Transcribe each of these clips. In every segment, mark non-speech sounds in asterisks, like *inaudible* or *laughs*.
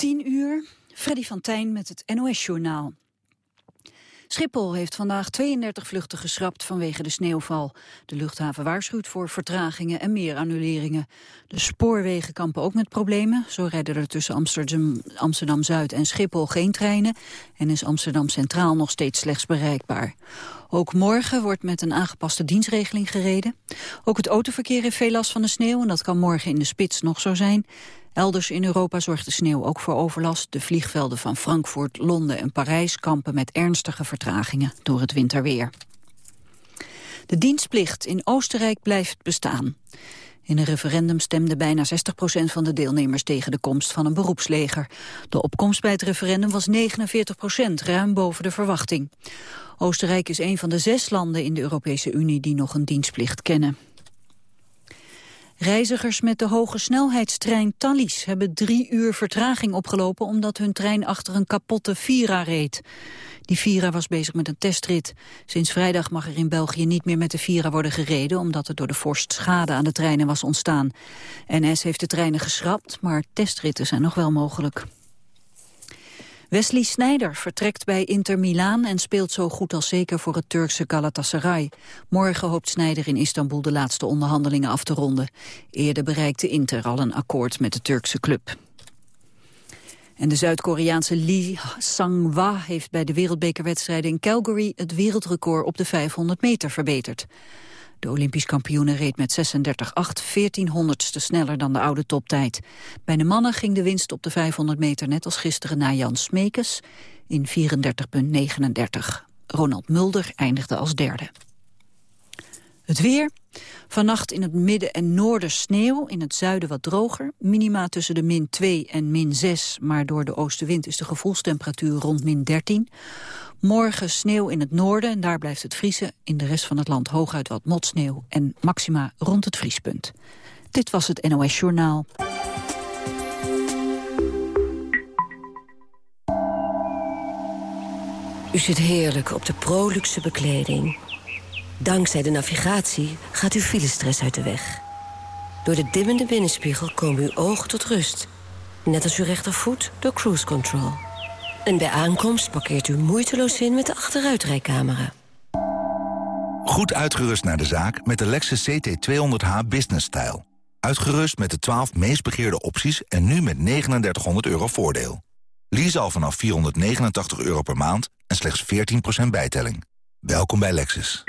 10 uur, Freddy van Tijn met het NOS-journaal. Schiphol heeft vandaag 32 vluchten geschrapt vanwege de sneeuwval. De luchthaven waarschuwt voor vertragingen en meer annuleringen. De spoorwegen kampen ook met problemen. Zo rijden er tussen Amsterdam-Zuid Amsterdam en Schiphol geen treinen... en is Amsterdam Centraal nog steeds slechts bereikbaar. Ook morgen wordt met een aangepaste dienstregeling gereden. Ook het autoverkeer heeft veel last van de sneeuw... en dat kan morgen in de spits nog zo zijn. Elders in Europa zorgt de sneeuw ook voor overlast. De vliegvelden van Frankfurt, Londen en Parijs kampen met ernstige vertragingen door het winterweer. De dienstplicht in Oostenrijk blijft bestaan. In een referendum stemde bijna 60% van de deelnemers tegen de komst van een beroepsleger. De opkomst bij het referendum was 49% ruim boven de verwachting. Oostenrijk is een van de zes landen in de Europese Unie die nog een dienstplicht kennen. Reizigers met de hoge snelheidstrein Thalys hebben drie uur vertraging opgelopen omdat hun trein achter een kapotte Vira reed. Die Vira was bezig met een testrit. Sinds vrijdag mag er in België niet meer met de Vira worden gereden omdat er door de vorst schade aan de treinen was ontstaan. NS heeft de treinen geschrapt, maar testritten zijn nog wel mogelijk. Wesley Sneijder vertrekt bij Inter Milaan en speelt zo goed als zeker voor het Turkse Galatasaray. Morgen hoopt Sneijder in Istanbul de laatste onderhandelingen af te ronden. Eerder bereikte Inter al een akkoord met de Turkse club. En de Zuid-Koreaanse Lee Sang-wa heeft bij de wereldbekerwedstrijden in Calgary het wereldrecord op de 500 meter verbeterd. De Olympisch kampioene reed met 36,8, 14 honderdste sneller dan de oude toptijd. Bij de mannen ging de winst op de 500 meter net als gisteren naar Jan Smekes in 34,39. Ronald Mulder eindigde als derde. Het weer. Vannacht in het midden en noorden sneeuw, in het zuiden wat droger. Minima tussen de min 2 en min 6, maar door de oostenwind is de gevoelstemperatuur rond min 13. Morgen sneeuw in het noorden en daar blijft het vriezen. In de rest van het land hooguit wat motsneeuw en maxima rond het vriespunt. Dit was het NOS Journaal. U zit heerlijk op de proluxe bekleding. Dankzij de navigatie gaat uw filestress uit de weg. Door de dimmende binnenspiegel komen uw ogen tot rust. Net als uw rechtervoet door cruise control. En bij aankomst parkeert u moeiteloos in met de achteruitrijcamera. Goed uitgerust naar de zaak met de Lexus CT200h Business Style. Uitgerust met de 12 meest begeerde opties en nu met 3900 euro voordeel. Lease al vanaf 489 euro per maand en slechts 14% bijtelling. Welkom bij Lexus.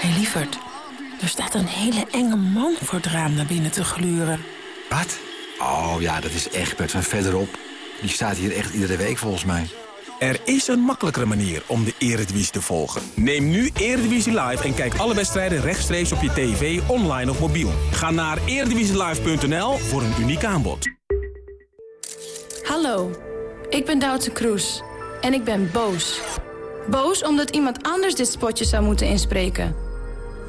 Hé hey, lieverd, er staat een hele enge man voor het raam naar binnen te gluren. Wat? Oh ja, dat is Egbert van verderop. Die staat hier echt iedere week volgens mij. Er is een makkelijkere manier om de Eredivisie te volgen. Neem nu Eredivisie Live en kijk alle wedstrijden rechtstreeks op je tv, online of mobiel. Ga naar eredivisielive.nl voor een uniek aanbod. Hallo, ik ben Doutzen Kroes en ik ben boos. Boos omdat iemand anders dit spotje zou moeten inspreken.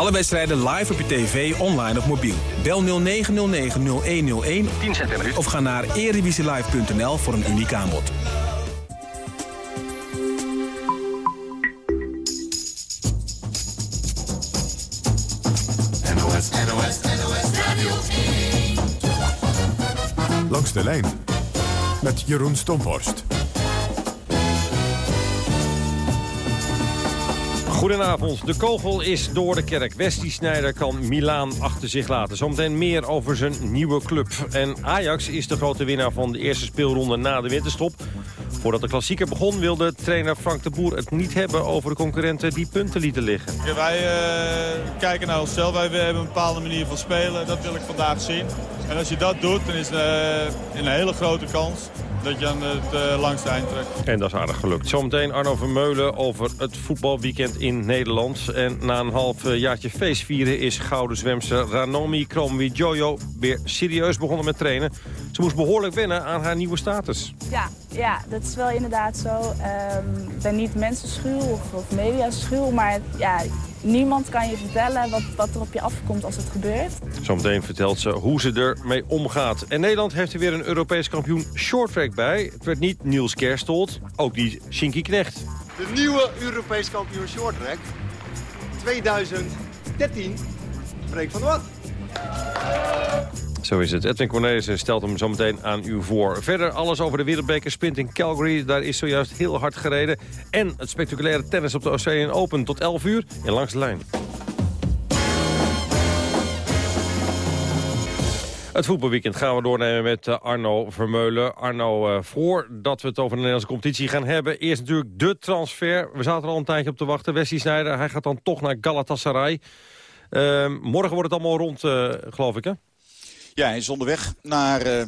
Alle wedstrijden live op je tv, online of mobiel. Bel 0909-0101 of ga naar erevisielive.nl voor een uniek aanbod. NOS, NOS, NOS Radio Langs de lijn met Jeroen Stomhorst. Goedenavond. De kogel is door de kerk. Wesley Sneijder kan Milaan achter zich laten. Zometeen meer over zijn nieuwe club. En Ajax is de grote winnaar van de eerste speelronde na de winterstop. Voordat de klassieker begon wilde trainer Frank de Boer het niet hebben over de concurrenten die punten lieten liggen. Wij uh, kijken naar onszelf. Wij hebben een bepaalde manier van spelen. Dat wil ik vandaag zien. En als je dat doet, dan is het uh, een hele grote kans dat je aan het uh, langste eind trekt. En dat is aardig gelukt. Zometeen Arno Vermeulen over het voetbalweekend in Nederland. En na een half eh, jaartje feestvieren is gouden zwemster Ranomi Kromwi Jojo weer serieus begonnen met trainen. Ze moest behoorlijk wennen aan haar nieuwe status. Ja, ja dat is wel inderdaad zo. Ehm, ik ben niet mensenschuw of, of mediaschuw, maar ja, niemand kan je vertellen wat, wat er op je afkomt als het gebeurt. Zometeen vertelt ze hoe ze ermee omgaat. En Nederland heeft er weer een Europees kampioen shorttrack bij. Het werd niet Niels Kerstold, ook die Shinky Knecht. De nieuwe Europees kampioen shorttrack 2013, Freek van de Wat. Zo is het. Edwin Cornelissen stelt hem zometeen aan u voor. Verder alles over de wereldbeker sprint in Calgary. Daar is zojuist heel hard gereden. En het spectaculaire tennis op de Australian Open tot 11 uur en langs de lijn. Het voetbalweekend gaan we doornemen met eh, Arno Vermeulen. Arno, uh, voordat we het over de Nederlandse competitie gaan hebben... eerst natuurlijk de transfer. We zaten al een tijdje op te wachten. Wesley Sneijder, hij gaat dan toch naar Galatasaray. Uh, morgen wordt het allemaal rond, uh, geloof ik, hè? Ja, hij is onderweg naar uh,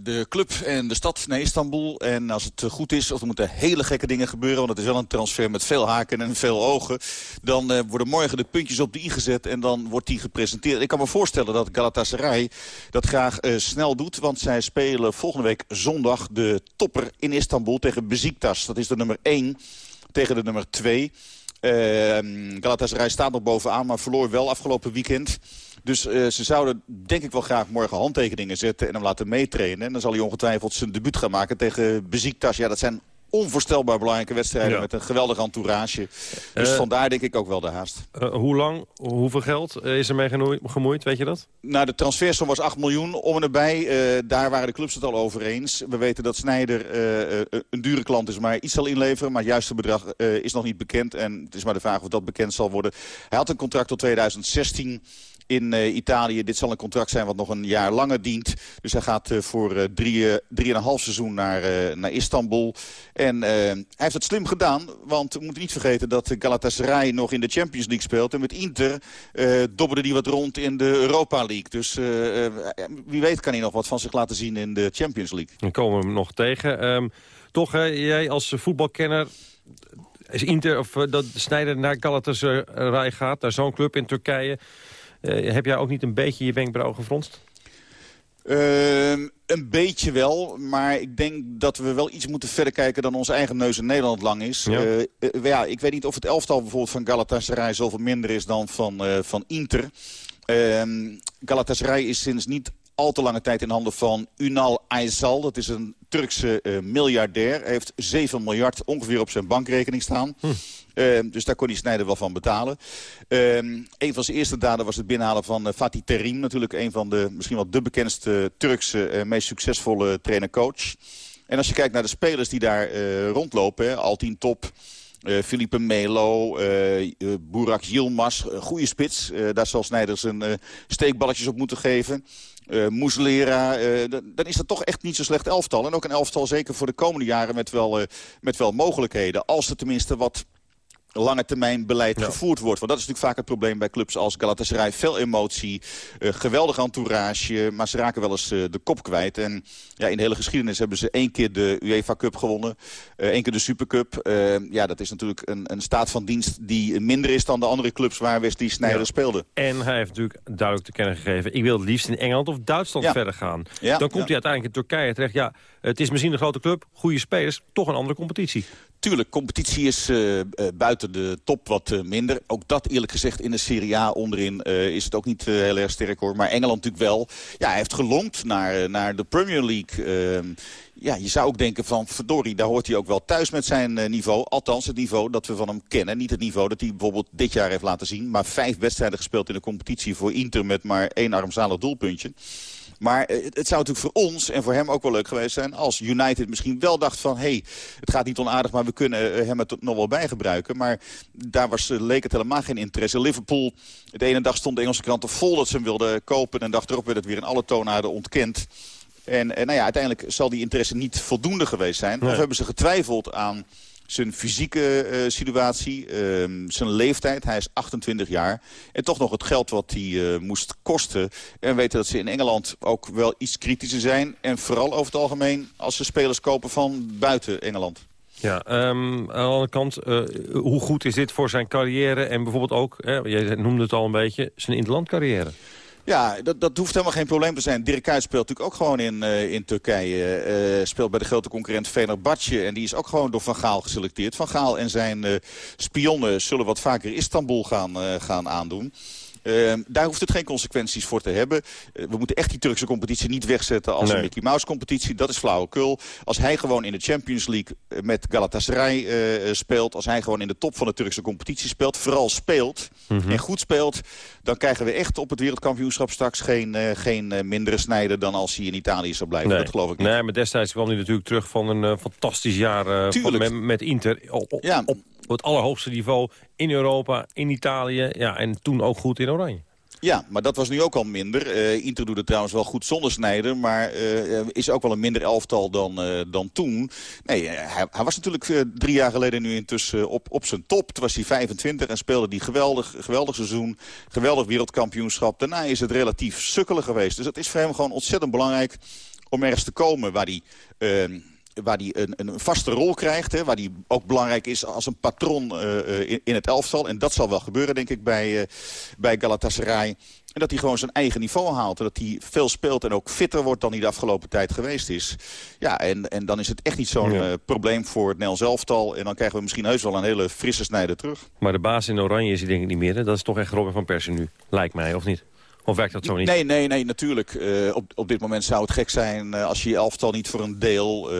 de club en de stad, naar Istanbul. En als het goed is, of er moeten hele gekke dingen gebeuren... want het is wel een transfer met veel haken en veel ogen... dan worden morgen de puntjes op de i gezet en dan wordt die gepresenteerd. Ik kan me voorstellen dat Galatasaray dat graag snel doet... want zij spelen volgende week zondag de topper in Istanbul tegen Beziktas. Dat is de nummer 1 tegen de nummer 2... Uh, Galatasaray staat nog bovenaan, maar verloor wel afgelopen weekend. Dus uh, ze zouden denk ik wel graag morgen handtekeningen zetten en hem laten meetrainen. En dan zal hij ongetwijfeld zijn debuut gaan maken tegen Beziktas. Ja, dat zijn onvoorstelbaar belangrijke wedstrijden ja. met een geweldig entourage. Dus uh, vandaar denk ik ook wel de haast. Uh, hoe lang, hoeveel geld is er mee gemoeid, weet je dat? Nou, de transfersom was 8 miljoen om en erbij. Uh, daar waren de clubs het al over eens. We weten dat Snijder een dure klant is, maar iets zal inleveren. Maar het juiste bedrag is nog niet bekend. En het is maar de vraag of dat bekend zal worden. Hij had een contract tot 2016 in uh, Italië. Dit zal een contract zijn wat nog een jaar langer dient. Dus hij gaat uh, voor uh, drie, drieënhalf seizoen naar, naar Istanbul. En hij heeft het slim gedaan. Want we moeten niet vergeten dat Galatasaray nog in de Champions League speelt. En met Inter dobberde hij wat rond in de Europa League. Dus wie weet kan hij nog wat van zich laten zien in de Champions League. Dan komen we hem nog tegen. Um, toch, jij als voetbalkenner is Inter of dat Snijder naar Galatasaray gaat, naar zo'n club in Turkije. Uh, heb jij ook niet een beetje je wenkbrauw gefronst? Uh, een beetje wel, maar ik denk dat we wel iets moeten verder kijken dan onze eigen neus in Nederland lang is. Ja. Uh, uh, ja, ik weet niet of het elftal bijvoorbeeld van Galatasaray zoveel minder is dan van, van Inter. Ehm, Galatasaray is sinds niet al te lange tijd in handen van Unal Aysal. Dat is een Turkse uh, miljardair. Hij heeft 7 miljard ongeveer op zijn bankrekening staan. Hm. Uh, dus daar kon hij Snijder wel van betalen. Uh, een van zijn eerste daden was het binnenhalen van uh, Fatih Terim. Natuurlijk een van de misschien wel de bekendste Turkse, meest succesvolle trainer-coach. En als je kijkt naar de spelers die daar rondlopen, hè, Altien Top... Uh, Felipe Melo, uh, Burak Yilmaz, goede spits. daar zal Snijder zijn steekballetjes op moeten geven. Uh, Moeslera, dan is dat toch echt niet zo slecht elftal. En ook een elftal zeker voor de komende jaren met wel, met wel mogelijkheden. Als er tenminste wat lange termijn beleid ja. gevoerd wordt. Want dat is natuurlijk vaak het probleem bij clubs als Galatasaray. Veel emotie, uh, geweldig entourage, maar ze raken wel eens uh, de kop kwijt. En ja, in de hele geschiedenis hebben ze één keer de UEFA Cup gewonnen. Uh, één keer de Supercup. ja, dat is natuurlijk een, een, staat van dienst die minder is dan de andere clubs waar Wesley Sneijder ja. speelde. En hij heeft natuurlijk duidelijk te kennen gegeven... ik wil het liefst in Engeland of Duitsland ja. verder gaan. Dan komt hij uiteindelijk in Turkije terecht. Ja, het is misschien een grote club, goede spelers, toch een andere competitie. Tuurlijk, competitie is uh, uh, buiten de top wat uh, minder. Ook dat eerlijk gezegd in de Serie A onderin is het ook niet heel erg sterk hoor. Maar Engeland natuurlijk wel. Ja, hij heeft gelonkt naar, naar de Premier League. Ehm, ja, je zou ook denken van verdorie, daar hoort hij ook wel thuis met zijn niveau. Althans het niveau dat we van hem kennen. Niet het niveau dat hij bijvoorbeeld dit jaar heeft laten zien. Maar vijf wedstrijden gespeeld in de competitie voor Inter met maar één armzalig doelpuntje. Maar het zou natuurlijk voor ons en voor hem ook wel leuk geweest zijn... als United misschien wel dacht van... hé, hey, het gaat niet onaardig, maar we kunnen hem het nog wel bij gebruiken. Maar daar was, leek het helemaal geen interesse. Liverpool, de ene dag stond de Engelse kranten vol dat ze hem wilden kopen... en dag erop werd het weer in alle toonaarden ontkend. En, en nou ja, uiteindelijk zal die interesse niet voldoende geweest zijn. Nee. Of hebben ze getwijfeld aan zijn fysieke uh, situatie, uh, zijn leeftijd. Hij is 28 jaar. En toch nog het geld wat hij uh, moest kosten. En weten dat ze in Engeland ook wel iets kritischer zijn. En vooral over het algemeen als ze spelers kopen van buiten Engeland. Ja, um, aan de andere kant, uh, hoe goed is dit voor zijn carrière... en bijvoorbeeld ook, hè, jij noemde het al een beetje, zijn interlandcarrière? Ja, dat, dat hoeft helemaal geen probleem te zijn. Dirk Kuyt speelt natuurlijk ook gewoon in, uh, in Turkije. Uh, speelt bij de grote concurrent Fenerbahce. En die is ook gewoon door Van Gaal geselecteerd. Van Gaal en zijn uh, spionnen zullen wat vaker Istanbul gaan, gaan aandoen. Uh, daar hoeft het geen consequenties voor te hebben. Uh, we moeten echt die Turkse competitie niet wegzetten als nee. een Mickey Mouse competitie. Dat is flauwekul. Als hij gewoon in de Champions League met Galatasaray uh, speelt... als hij gewoon in de top van de Turkse competitie speelt... vooral speelt mm -hmm. en goed speelt... dan krijgen we echt op het wereldkampioenschap straks geen, geen mindere snijder... dan als hij in Italië zou blijven. Nee. Dat geloof ik niet. Nee, maar destijds kwam hij natuurlijk terug van een fantastisch jaar met, met, Inter... Op, ja. op, op het allerhoogste niveau in Europa, in Italië ja, en toen ook goed in Oranje. Ja, maar dat was nu ook al minder. Uh, Inter doet het trouwens wel goed zonder Snijder. Maar uh, is ook wel een minder elftal dan, uh, dan toen. Nee, hij, hij, was natuurlijk drie jaar geleden nu intussen op, op zijn top. Toen was hij 25 en speelde hij geweldig, geweldig seizoen. Geweldig wereldkampioenschap. Daarna is het relatief sukkelen geweest. Dus het is voor hem gewoon ontzettend belangrijk om ergens te komen waar hij waar hij een, een, vaste rol krijgt. Hè, waar hij ook belangrijk is als een patron uh, in, in, het elftal. En dat zal wel gebeuren, denk ik, bij, uh, bij Galatasaray. En dat hij gewoon zijn eigen niveau haalt. En dat hij veel speelt en ook fitter wordt dan hij de afgelopen tijd geweest is. Ja, en, en dan is het echt niet zo'n ja. uh, probleem voor het Nederlands elftal. En dan krijgen we misschien heus wel een hele frisse snijder terug. Maar de baas in Oranje is hij denk ik niet meer. Hè? Dat is toch echt Robin van Persie nu, lijkt mij, of niet? Of werkt dat zo niet? Nee, nee, nee natuurlijk. Uh, op, op dit moment zou het gek zijn uh, als je je elftal niet voor een deel... Uh,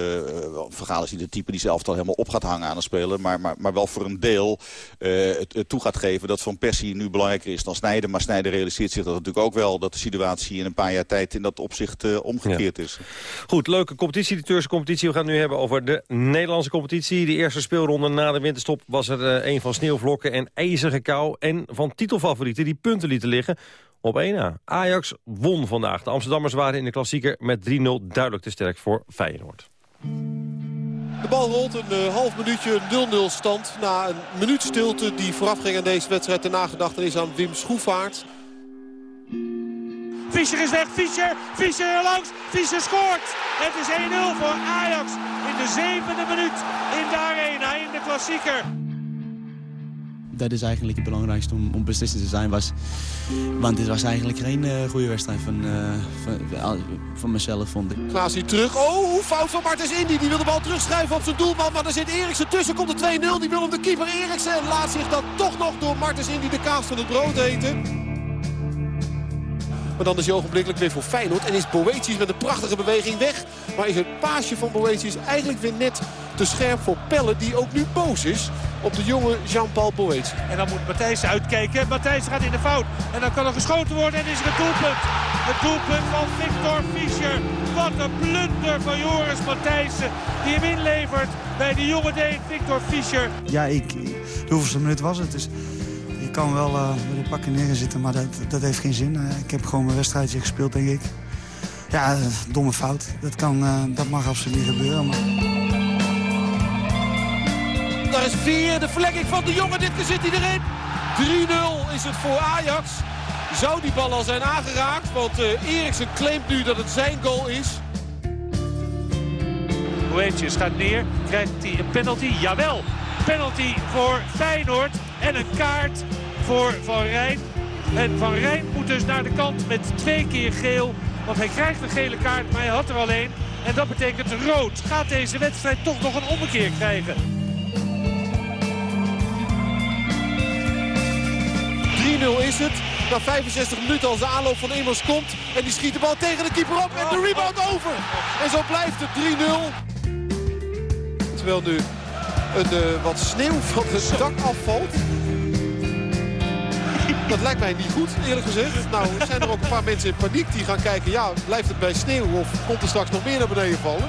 Vergaal is niet de type die zijn elftal helemaal op gaat hangen aan het spelen. Maar, maar, maar wel voor een deel het, het toe gaat geven dat Van Persie nu belangrijker is dan Snijder. Maar Snijder realiseert zich dat natuurlijk ook wel. Dat de situatie in een paar jaar tijd in dat opzicht omgekeerd ja. is. Goed, leuke competitie, de Turkse competitie. We gaan het nu hebben over de Nederlandse competitie. De eerste speelronde na de winterstop was er een van sneeuwvlokken en ijzige kou. En van titelfavorieten die punten lieten liggen op 1 na. Ajax won vandaag. De Amsterdammers waren in de klassieker met 3-0 duidelijk te sterk voor Feyenoord. De bal rolt een uh, half minuutje 0-0 stand. Na een minuut stilte die voorafging aan deze wedstrijd. De nagedachtenis aan Wim Schroefaert. Fischer is weg, Fischer, Fischer er langs, Fischer scoort. Het is 1-0 voor Ajax in de zevende minuut in de arena, in de klassieker dat is eigenlijk het belangrijkste om, om beslissend te zijn. Was, want dit was eigenlijk geen uh, goede wedstrijd van, uh, van, van, mezelf, vond ik. Klaas hier terug. Oh, fout van Martens Indy. Die wil de bal terugschrijven op zijn doelman. Maar er zit Eriksen tussen. Komt de 2-0. Die wil hem de keeper Eriksen. En laat zich dan toch nog door Martens Indy de kaas van het brood eten. Maar dan is hij ogenblikkelijk weer voor Feyenoord. En is Boetius met een prachtige beweging weg. Maar is het paasje van Boetius eigenlijk weer net te scherp voor Pelle. Die ook nu boos is op de jonge Jean-Paul Boetius. En dan moet Matthijs uitkijken. Matthijs gaat in de fout. En dan kan er geschoten worden. En is het het doelpunt. Het doelpunt van Victor Fischer. Wat een blunder van Joris Matthijssen. Die hem inlevert bij de jonge Deen Victor Fischer. Ja, ik, de hoeveelste minuut was het. Dus kan wel uh, met een pakje neerzitten, maar dat, dat heeft geen zin. Uh, ik heb gewoon mijn wedstrijdje gespeeld, denk ik. Ja, uh, domme fout. Dat, kan, dat mag absoluut niet gebeuren. Maar... Daar is weer de verlenging van de jongen. Dit keer zit hij erin. 3-0 is het voor Ajax. Zou die bal al zijn aangeraakt? Want Eriksen claimt nu dat het zijn goal is. Boetjes gaat neer. Krijgt hij een penalty? Jawel. Penalty voor Feyenoord. En een kaart voor Van Rijn. En Van Rijn moet dus naar de kant met twee keer geel. Want hij krijgt een gele kaart, maar hij had er al één. En dat betekent rood. Gaat deze wedstrijd toch nog een ommekeer krijgen? 3-0 is het. Na 65 minuten als de aanloop van Immers komt. En die schiet de bal tegen de keeper op. En de rebound over. En zo blijft het 3-0. Terwijl nu een, uh, wat sneeuw van het dak afvalt. Dat lijkt mij niet goed, eerlijk gezegd. Nou, zijn er ook een paar mensen in paniek die gaan kijken... ja, blijft het bij sneeuw of komt er straks nog meer naar beneden vallen?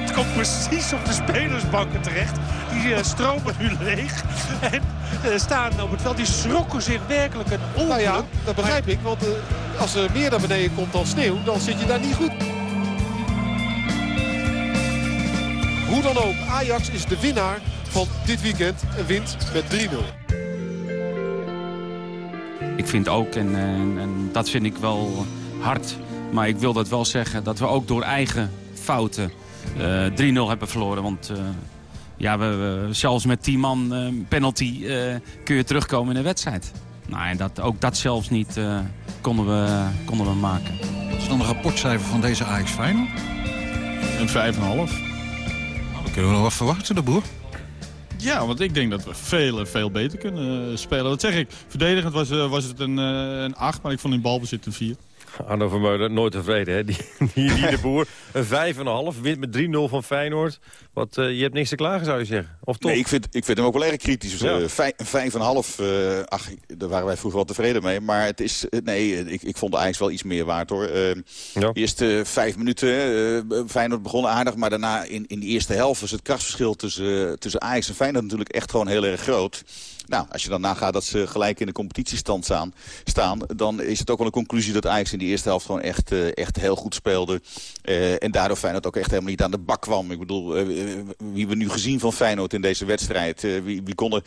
Het komt precies op de spelersbanken terecht. Die uh, stromen nu leeg. En uh, staan op het veld. Die schrokken zich werkelijk een ongeluk. Nou ja, dat begrijp ik. Want uh, als er meer naar beneden komt dan sneeuw... dan zit je daar niet goed. Hoe dan ook, Ajax is de winnaar van dit weekend en wint met 3-0. Ik vind ook, en, en, en, dat vind ik wel hard... maar ik wil dat wel zeggen, dat we ook door eigen fouten uh, 3-0 hebben verloren. Want uh, ja, we, we, zelfs met 10 man uh, penalty kun je terugkomen in de wedstrijd. Nou, en dat, ook dat zelfs niet uh, konden, we, konden we maken. Wat is dan een rapportcijfer van deze Ajax Feyenoord? Een 5,5. Nou, dan kunnen we nog wat verwachten, de boer. Ja, want ik denk dat we veel, veel beter kunnen spelen. Wat zeg ik? Verdedigend was, was het een, een 8, maar ik vond in balbezit een 4. Arno Vermeulen, nooit tevreden, hè? *laughs* Die, die, die de boer. Een 5,5, wint met 3-0 van Feyenoord. Wat, uh, je hebt niks te klagen, zou je zeggen? Of toch? Nee, ik vind, ik vind hem ook wel erg kritisch. Ja. Uh, 5,5, uh, ach, daar waren wij vroeger wel tevreden mee. Maar het is, nee, ik, ik vond Ajax wel iets meer waard, hoor. Ja. Eerste vijf minuten, Feyenoord begon aardig. Maar daarna in, in de eerste helft was het krachtsverschil tussen, tussen Ajax en Feyenoord natuurlijk echt gewoon heel erg groot. Nou, als je dan nagaat dat ze gelijk in de competitiestand staan, staan... dan is het ook wel een conclusie dat Ajax in de eerste helft gewoon echt, uh, echt heel goed speelde. Uh, en daardoor Feyenoord ook echt helemaal niet aan de bak kwam. Ik bedoel, uh, wie we nu gezien van Feyenoord in deze wedstrijd... wie, wie, kon er,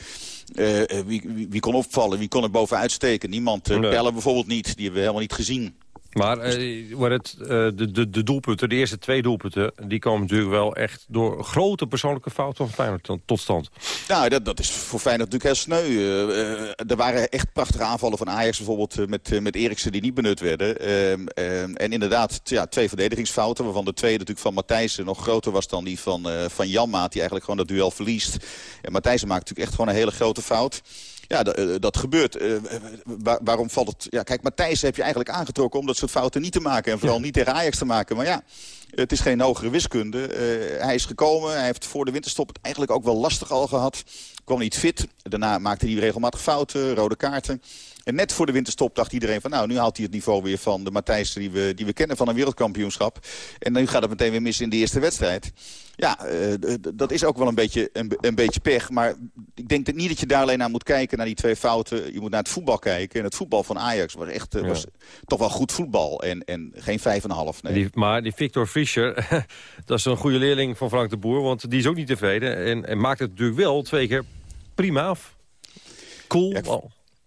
wie, wie, kon opvallen, wie kon er bovenuit steken? Niemand. Bellen bijvoorbeeld niet, die hebben we helemaal niet gezien. Maar uh, het, uh, de, de, de doelpunten, de eerste twee doelpunten... die komen natuurlijk wel echt door grote persoonlijke fouten van Feyenoord tot stand. Nou, dat, dat is voor Feyenoord natuurlijk heel sneu. Uh, er waren echt prachtige aanvallen van Ajax bijvoorbeeld... met, met Eriksen die niet benut werden. Ehm, ehm, en inderdaad, ja, twee verdedigingsfouten... waarvan de tweede natuurlijk van Matthijssen nog groter was dan die van, van Janmaat... die eigenlijk gewoon dat duel verliest. En Matthijssen maakt natuurlijk echt gewoon een hele grote fout... Ja, dat gebeurt. waarom valt het... Ja, kijk, Matthijs heb je eigenlijk aangetrokken om dat soort fouten niet te maken. En vooral niet tegen Ajax te maken. Maar ja, het is geen hogere wiskunde. hij is gekomen. Hij heeft voor de winterstop het eigenlijk ook wel lastig al gehad. Kwam niet fit. Daarna maakte hij regelmatig fouten, rode kaarten. En net voor de winterstop dacht iedereen van... nou, nu haalt hij het niveau weer van de Matthijs die we, die we kennen van een wereldkampioenschap. En nu gaat het meteen weer mis in de eerste wedstrijd. Ja, uh, dat is ook wel een beetje, een, een, beetje pech. Maar ik denk dat niet dat je daar alleen naar moet kijken, naar die twee fouten. Je moet naar het voetbal kijken. En het voetbal van Ajax was echt uh, was toch wel goed voetbal. En, en geen 5,5. Nee. Die, maar die Victor Fischer, *laughs* dat is een goede leerling van Frank de Boer. Want die is ook niet tevreden. En, en maakt het natuurlijk wel twee keer prima af. Cool. Ja,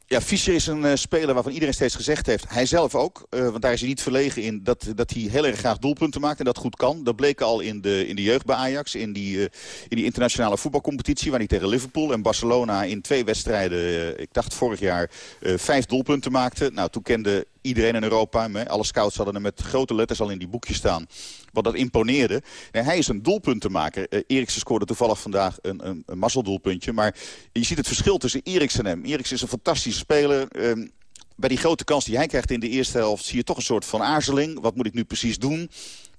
ja, Fischer is een uh, speler waarvan iedereen steeds gezegd heeft... hij zelf ook, uh, want daar is hij niet verlegen in... Dat, dat hij heel erg graag doelpunten maakt en dat goed kan. Dat bleek al in de, in de jeugd bij Ajax, in die, uh, in die internationale voetbalcompetitie... waar hij tegen Liverpool en Barcelona in twee wedstrijden... ik dacht vorig jaar vijf doelpunten maakte. Nou, toen kende iedereen in Europa. Alle scouts hadden er met grote letters al in die boekjes staan. Wat dat imponeerde. Nee, hij is een doelpuntenmaker. Uh, Eriksen scoorde toevallig vandaag een, een, een mazzeldoelpuntje. Maar je ziet het verschil tussen Eriksen en hem. Eriksen is een fantastische speler. Uh, bij die grote kans die hij krijgt in de eerste helft... zie je toch een soort van aarzeling. Wat moet ik nu precies doen?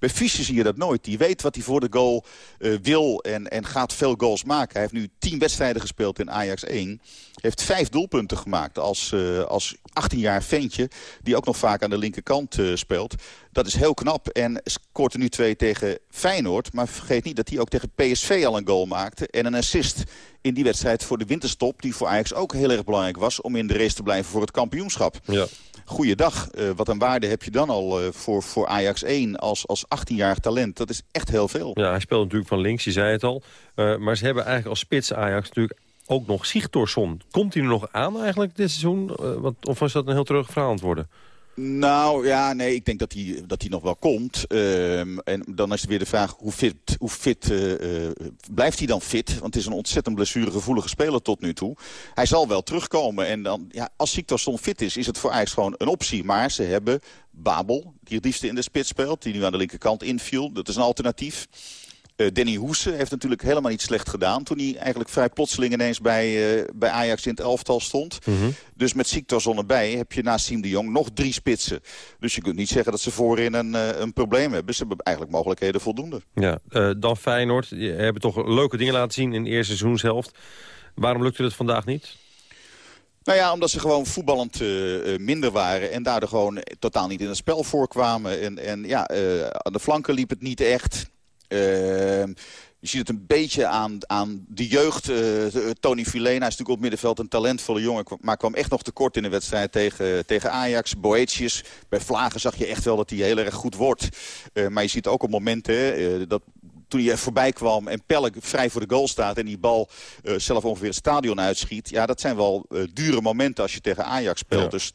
Bij Fischer zie je dat nooit. Die weet wat hij voor de goal uh, wil en, en gaat veel goals maken. Hij heeft nu tien wedstrijden gespeeld in Ajax 1. Heeft vijf doelpunten gemaakt als, uh, als 18 jaar ventje... die ook nog vaak aan de linkerkant uh, speelt. Dat is heel knap en scoort er nu twee tegen Feyenoord. Maar vergeet niet dat hij ook tegen PSV al een goal maakte... en een assist in die wedstrijd voor de winterstop... die voor Ajax ook heel erg belangrijk was... om in de race te blijven voor het kampioenschap. Ja. Goeiedag, uh, wat een waarde heb je dan al uh, voor, voor Ajax 1 als, als 18-jarig talent. Dat is echt heel veel. Ja, hij speelt natuurlijk van links, je zei het al. Uh, maar ze hebben eigenlijk als spits Ajax natuurlijk ook nog Sigtorsson. Komt hij er nog aan eigenlijk dit seizoen? Wat, of was dat een heel terug antwoorden? Nou ja, nee, ik denk dat hij, dat nog wel komt. Um, en dan is er weer de vraag, hoe fit, hoe fit uh, uh, blijft hij dan fit? Want het is een ontzettend blessuregevoelige speler tot nu toe. Hij zal wel terugkomen. En dan, ja, als Siktorsson fit is, is het voor Ajax gewoon een optie. Maar ze hebben Babel, die het liefste in de spits speelt. Die nu aan de linkerkant inviel. Dat is een alternatief. Uh, Danny Hoesen heeft natuurlijk helemaal niet slecht gedaan... toen hij eigenlijk vrij plotseling ineens bij, uh, bij Ajax in het elftal stond. Mm -hmm. Dus met Siktorsson erbij heb je naast Siem de Jong nog drie spitsen. Dus je kunt niet zeggen dat ze voorin een, uh, een probleem hebben. Ze hebben eigenlijk mogelijkheden voldoende. Ja, dan Feyenoord. Je hebben toch leuke dingen laten zien in de eerste seizoenshelft. Waarom lukte het vandaag niet? Nou ja, omdat ze gewoon voetballend uh, minder waren en daardoor gewoon totaal niet in het spel voorkwamen. En, en ja, uh, aan de flanken liep het niet echt. Uh, je ziet het een beetje aan, aan de jeugd. Uh, Tony Filena is natuurlijk op het middenveld een talentvolle jongen. Maar kwam echt nog tekort in de wedstrijd tegen, tegen Ajax. Boetius. Bij Vlagen zag je echt wel dat hij heel erg goed wordt. Uh, maar je ziet ook op momenten uh, dat toen hij er voorbij kwam en Pelle vrij voor de goal staat... en die bal zelf ongeveer het stadion uitschiet... ja, dat zijn wel dure momenten als je tegen Ajax speelt. Ja. Dus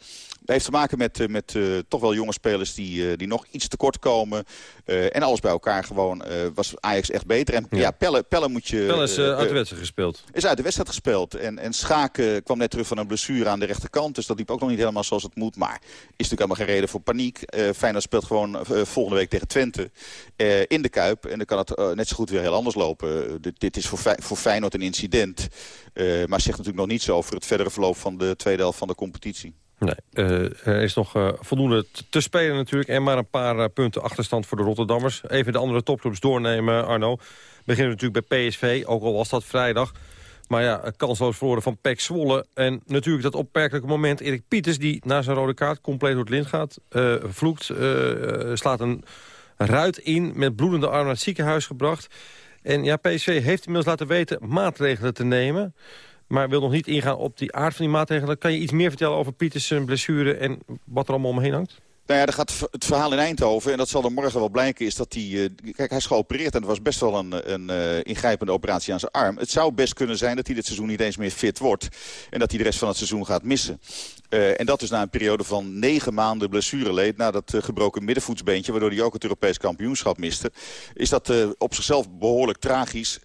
heeft te maken met, met toch wel jonge spelers die, die nog iets tekort komen. en alles bij elkaar gewoon was Ajax echt beter. En ja, Pelle, Pelle moet je... Pelle is uit de wedstrijd gespeeld. Is uit de wedstrijd gespeeld. En, en Schaken kwam net terug van een blessure aan de rechterkant. Dus dat liep ook nog niet helemaal zoals het moet. Maar is natuurlijk helemaal geen reden voor paniek. Feyenoord speelt gewoon volgende week tegen Twente in de Kuip. En dan kan het net zo goed weer heel anders lopen. dit, dit is voor, voor Feyenoord een incident. maar zegt natuurlijk nog niets over het verdere verloop van de tweede helft van de competitie. Nee, uh, er is nog uh, voldoende te spelen natuurlijk. En maar een paar uh, punten achterstand voor de Rotterdammers. Even de andere topclubs doornemen, Arno. We beginnen natuurlijk bij PSV, ook al was dat vrijdag. Maar ja, kansloos verloren van Pek Zwolle. En natuurlijk dat opmerkelijke moment. Erik Pieters, die na zijn rode kaart compleet door het lint gaat. vloekt, slaat een ruit in, met bloedende arm naar het ziekenhuis gebracht. En ja, PSV heeft inmiddels laten weten maatregelen te nemen maar wil nog niet ingaan op die aard van die maatregelen. Kan je iets meer vertellen over Pieters blessure en wat er allemaal omheen hangt? Nou ja, daar gaat het verhaal in Eindhoven, en dat zal er morgen wel blijken, is dat hij... Uh, kijk, hij is geopereerd en het was best wel een, een uh, ingrijpende operatie aan zijn arm. Het zou best kunnen zijn dat hij dit seizoen niet eens meer fit wordt. En dat hij de rest van het seizoen gaat missen. Uh, en dat is na een periode van negen maanden blessure leed... na dat gebroken middenvoetsbeentje, waardoor hij ook het Europees kampioenschap miste. Is dat op zichzelf behoorlijk tragisch.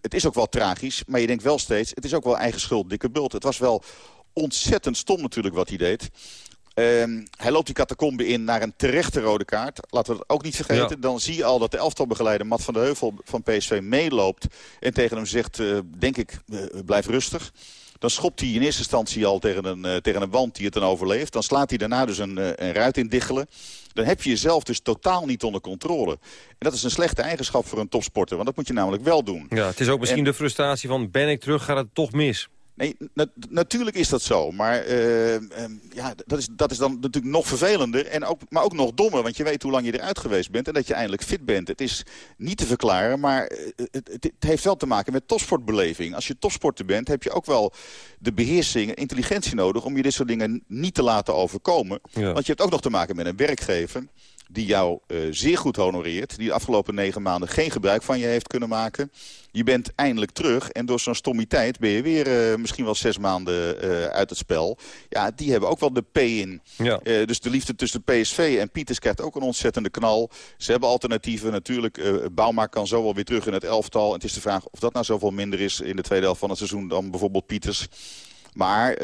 het is ook wel tragisch, maar je denkt wel steeds... het is ook wel eigen schuld, dikke bult. Het was wel ontzettend stom natuurlijk wat hij deed. Um, hij loopt die catacombe in naar een terechte rode kaart. Laten we dat ook niet vergeten. Dan zie je al dat de elftalbegeleider Matt van de Heuvel van PSV meeloopt. En tegen hem zegt, uh, denk ik, uh, blijf rustig. Dan schopt hij in eerste instantie al tegen een, uh, tegen een wand die het dan overleeft. Dan slaat hij daarna dus een, een ruit in diggelen. Dan heb je jezelf dus totaal niet onder controle. En dat is een slechte eigenschap voor een topsporter. Want dat moet je namelijk wel doen. Ja, het is ook misschien de frustratie van ben ik terug, gaat het toch mis? Nee, natuurlijk is dat zo. Maar uh, ja, dat, is, dat is dan natuurlijk nog vervelender. En ook, maar ook nog dommer. Want je weet hoe lang je eruit geweest bent. En dat je eindelijk fit bent. Het is niet te verklaren. Maar eh, het, het, het heeft wel te maken met topsportbeleving. Als je topsporter bent, heb je ook wel de beheersing en intelligentie nodig... om je dit soort dingen niet te laten overkomen. Want je hebt ook nog te maken met een werkgever die jou uh, zeer goed honoreert. Die de afgelopen negen maanden geen gebruik van je heeft kunnen maken. Je bent eindelijk terug en door zo'n stommiteit ben je weer uh, misschien wel zes maanden uh, uit het spel. Ja, die hebben ook wel de P in. Ja. dus de liefde tussen PSV en Pieters krijgt ook een ontzettende knal. Ze hebben alternatieven natuurlijk. Bouma kan zo wel weer terug in het elftal. En het is de vraag of dat nou zoveel minder is in de tweede helft van het seizoen dan bijvoorbeeld Pieters. Maar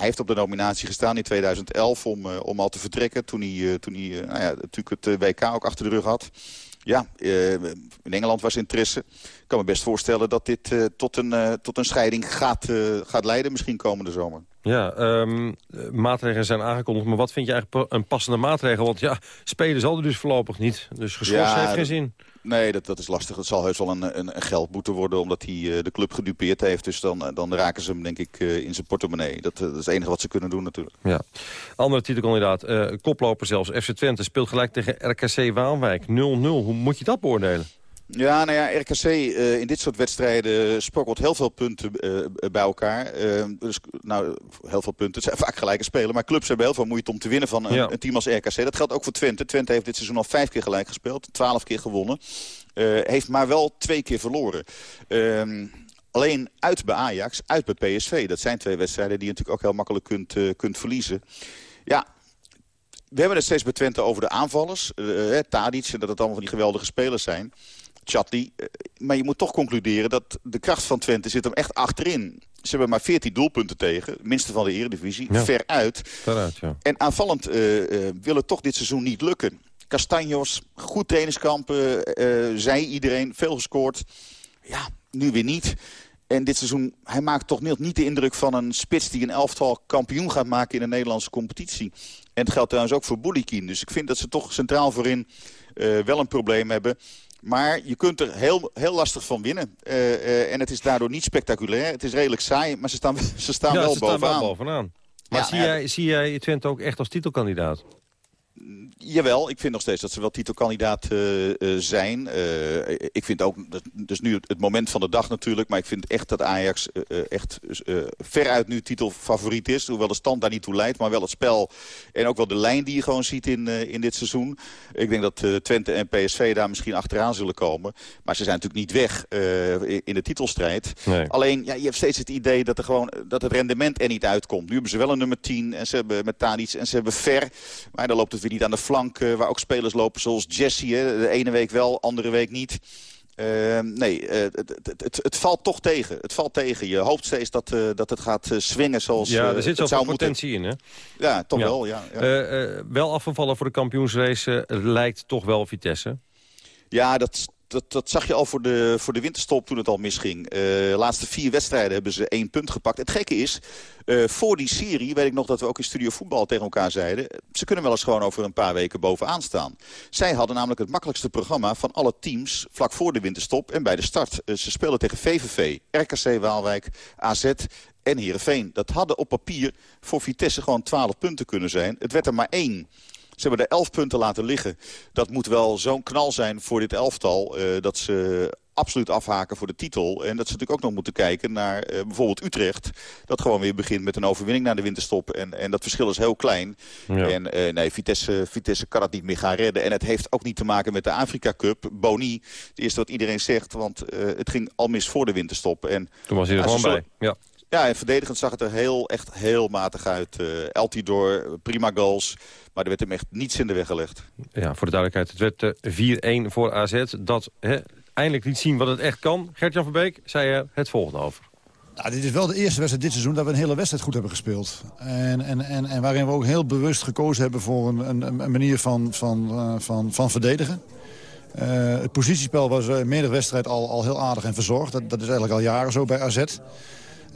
hij heeft op de nominatie gestaan in 2011 om, uh, om al te vertrekken. Toen hij, uh, toen hij uh, nou ja, natuurlijk het WK ook achter de rug had. Ja, in Engeland was interesse. Ik kan me best voorstellen dat dit tot, een, tot een scheiding gaat, gaat leiden. Misschien komende zomer. Ja, um, maatregelen zijn aangekondigd. Maar wat vind je eigenlijk een passende maatregel? Want ja, spelen zal er dus voorlopig niet. Dus geschorst ja, heeft geen zin. Nee, dat, dat is lastig. Het zal heus wel een, een, een geldboete worden... omdat hij uh, de club gedupeerd heeft. Dus dan, eh, dan raken ze hem, denk ik, uh, in zijn portemonnee. Dat, dat, is het enige wat ze kunnen doen natuurlijk. Ja. Andere titelkandidaat, koploper zelfs, FC Twente... speelt gelijk tegen RKC Waalwijk 0-0. Hoe moet je dat beoordelen? Ja, nou ja, RKC uh, in dit soort wedstrijden sprokkelt heel veel punten uh, bij elkaar. Uh, dus, nou, heel veel punten. Het zijn vaak gelijke spelen. Maar clubs hebben heel veel moeite om te winnen van een, ja. een, team als RKC. Dat geldt ook voor Twente. Twente heeft dit seizoen al vijf keer gelijk gespeeld. Twaalf keer gewonnen. heeft maar wel twee keer verloren. Ehm, alleen uit bij Ajax, uit bij PSV. Dat zijn twee wedstrijden die je natuurlijk ook heel makkelijk kunt, kunt verliezen. Ja, we hebben het steeds bij Twente over de aanvallers. Uh, Tadic, en dat het allemaal van die geweldige spelers zijn. Chatli. Eh, maar je moet toch concluderen dat de kracht van Twente zit hem echt achterin. Ze hebben maar 14 doelpunten tegen, minste van de eredivisie, ja. ver uit. Veruit, ja. En aanvallend uh, uh, wil het toch dit seizoen niet lukken. Castanjos, goed trainingskamp, uh, zei iedereen, veel gescoord. Ja, nu weer niet. En dit seizoen, hij maakt toch niet de indruk van een spits die een elftal kampioen gaat maken in de Nederlandse competitie. En het geldt trouwens ook voor Boulikin. Dus ik vind dat ze toch centraal voorin wel een probleem hebben. Maar je kunt er heel, heel lastig van winnen. Uh, uh, en het is daardoor niet spectaculair. Het is redelijk saai, maar ze staan, *laughs* ze staan ja, wel ze bovenaan. Staan wel bovenaan. Maar ja, zie, jij, zie jij Twente ook echt als titelkandidaat? Jawel, ik vind nog steeds dat ze wel titelkandidaat uh, uh, zijn. Uh, ik vind ook, dus nu het moment van de dag natuurlijk... maar ik vind echt dat Ajax echt veruit nu titelfavoriet is. Hoewel de stand daar niet toe leidt, maar wel het spel... en ook wel de lijn die je gewoon ziet in, in dit seizoen. Ik denk dat Twente en PSV daar misschien achteraan zullen komen. Maar ze zijn natuurlijk niet weg in de titelstrijd. Nee. Alleen, ja, je hebt steeds het idee dat, er gewoon, dat het rendement er niet uitkomt. Nu hebben ze wel een nummer 10 en ze hebben met Tadic en ze hebben Ver. Maar dan loopt het weer niet aan de flank waar ook spelers lopen zoals Jesse. De ene week wel, andere week niet. Uh, nee, uh, het, het, het, het, valt toch tegen. Het valt tegen. Je hoopt steeds dat, uh, dat het gaat swingen zoals Ja, er zit zoveel potentie in, hè? Ja, toch ja. wel, ja. ja. wel afgevallen voor de kampioensrace lijkt toch wel Vitesse. Ja, dat, dat, dat zag je al voor de, voor de winterstop toen het al misging. de laatste vier wedstrijden hebben ze één punt gepakt. Het gekke is, uh, voor die serie weet ik nog dat we ook in Studio Voetbal tegen elkaar zeiden... ze kunnen wel eens gewoon over een paar weken bovenaan staan. Zij hadden namelijk het makkelijkste programma van alle teams... vlak voor de winterstop en bij de start. Uh, ze speelden tegen VVV, RKC Waalwijk, AZ en Heerenveen. Dat hadden op papier voor Vitesse gewoon 12 punten kunnen zijn. Het werd er maar één. Ze hebben er elf punten laten liggen. Dat moet wel zo'n knal zijn voor dit elftal... Uh, dat ze absoluut afhaken voor de titel. En dat ze natuurlijk ook nog moeten kijken naar uh, bijvoorbeeld Utrecht. Dat gewoon weer begint met een overwinning na de winterstop. En, en dat verschil is heel klein. Ja. En uh, nee, Vitesse, Vitesse kan het niet meer gaan redden. En het heeft ook niet te maken met de Afrika Cup. Boni, het eerste wat iedereen zegt. Want uh, het ging al mis voor de winterstop. En, Toen was hij er gewoon bij. Ja. Ja, en verdedigend zag het er heel, echt heel matig uit. Uh, Eltidoor, prima goals. Maar er werd hem echt niets in de weg gelegd. Ja, voor de duidelijkheid. Het werd 4-1 voor AZ. Dat hè, eindelijk liet zien wat het echt kan. Gert-Jan van Beek zei er het volgende over. Nou, dit is wel de eerste wedstrijd dit seizoen dat we een hele wedstrijd goed hebben gespeeld. En, en, en, en waarin we ook heel bewust gekozen hebben voor een, een, een manier van, van, uh, van, van verdedigen. Uh, het positiespel was in meerdere wedstrijd al, al heel aardig en verzorgd. Dat, dat is eigenlijk al jaren zo bij AZ.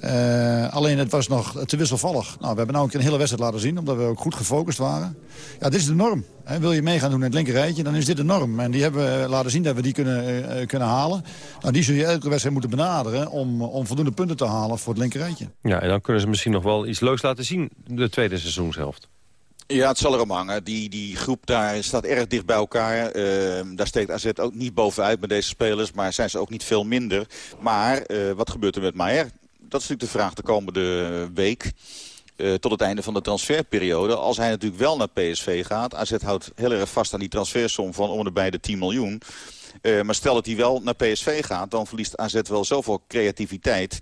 Uh, alleen het was nog te wisselvallig. Nou, we hebben nou een hele wedstrijd laten zien, omdat we ook goed gefocust waren. Ja, dit is de norm. Hè. Wil je mee gaan doen in het linkerrijtje, dan is dit de norm. En die hebben we laten zien dat we die kunnen, uh, kunnen halen. Nou, die zul je elke wedstrijd moeten benaderen om, om voldoende punten te halen voor het linkerrijtje. Ja, en dan kunnen ze misschien nog wel iets leuks laten zien, de tweede seizoenshelft. Ja, het zal erom hangen. Die, die groep daar staat erg dicht bij elkaar. Uh, daar steekt AZ ook niet bovenuit met deze spelers, maar zijn ze ook niet veel minder. Maar uh, wat gebeurt er met Maier? Dat is natuurlijk de vraag de komende week. Uh, tot het einde van de transferperiode. Als hij natuurlijk wel naar PSV gaat. AZ houdt heel erg vast aan die transfersom van om de bij de 10 miljoen. Uh, maar stel dat hij wel naar PSV gaat, dan verliest AZ wel zoveel creativiteit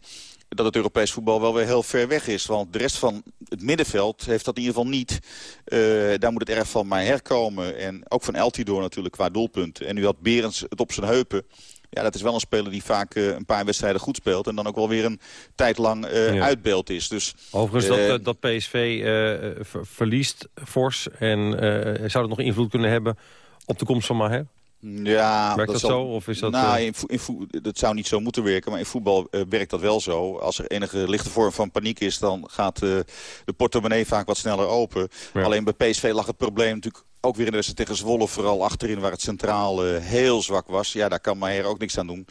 dat het Europees voetbal wel weer heel ver weg is. Want de rest van het middenveld heeft dat in ieder geval niet. Uh, daar moet het erg van maar herkomen. En ook van Eltidoor natuurlijk qua doelpunt. En nu had Berends het op zijn heupen. Ja, dat is wel een speler die vaak uh, een paar wedstrijden goed speelt. En dan ook wel weer een tijd lang ja. uitbeeld is. Dus, Overigens dat, dat PSV ver, verliest fors. En zou dat nog invloed kunnen hebben op de komst van Maher? Ja, werkt dat, dat zal, zo? Of is dat, nou, in vo, in vo, dat zou niet zo moeten werken, maar in voetbal uh, werkt dat wel zo. Als er enige lichte vorm van paniek is, dan gaat uh, de portemonnee vaak wat sneller open. Ja. Alleen bij PSV lag het probleem natuurlijk ook weer in de wedstrijd tegen Zwolle, vooral achterin waar het centraal uh, heel zwak was. Ja, daar kan Maher ook niks aan doen.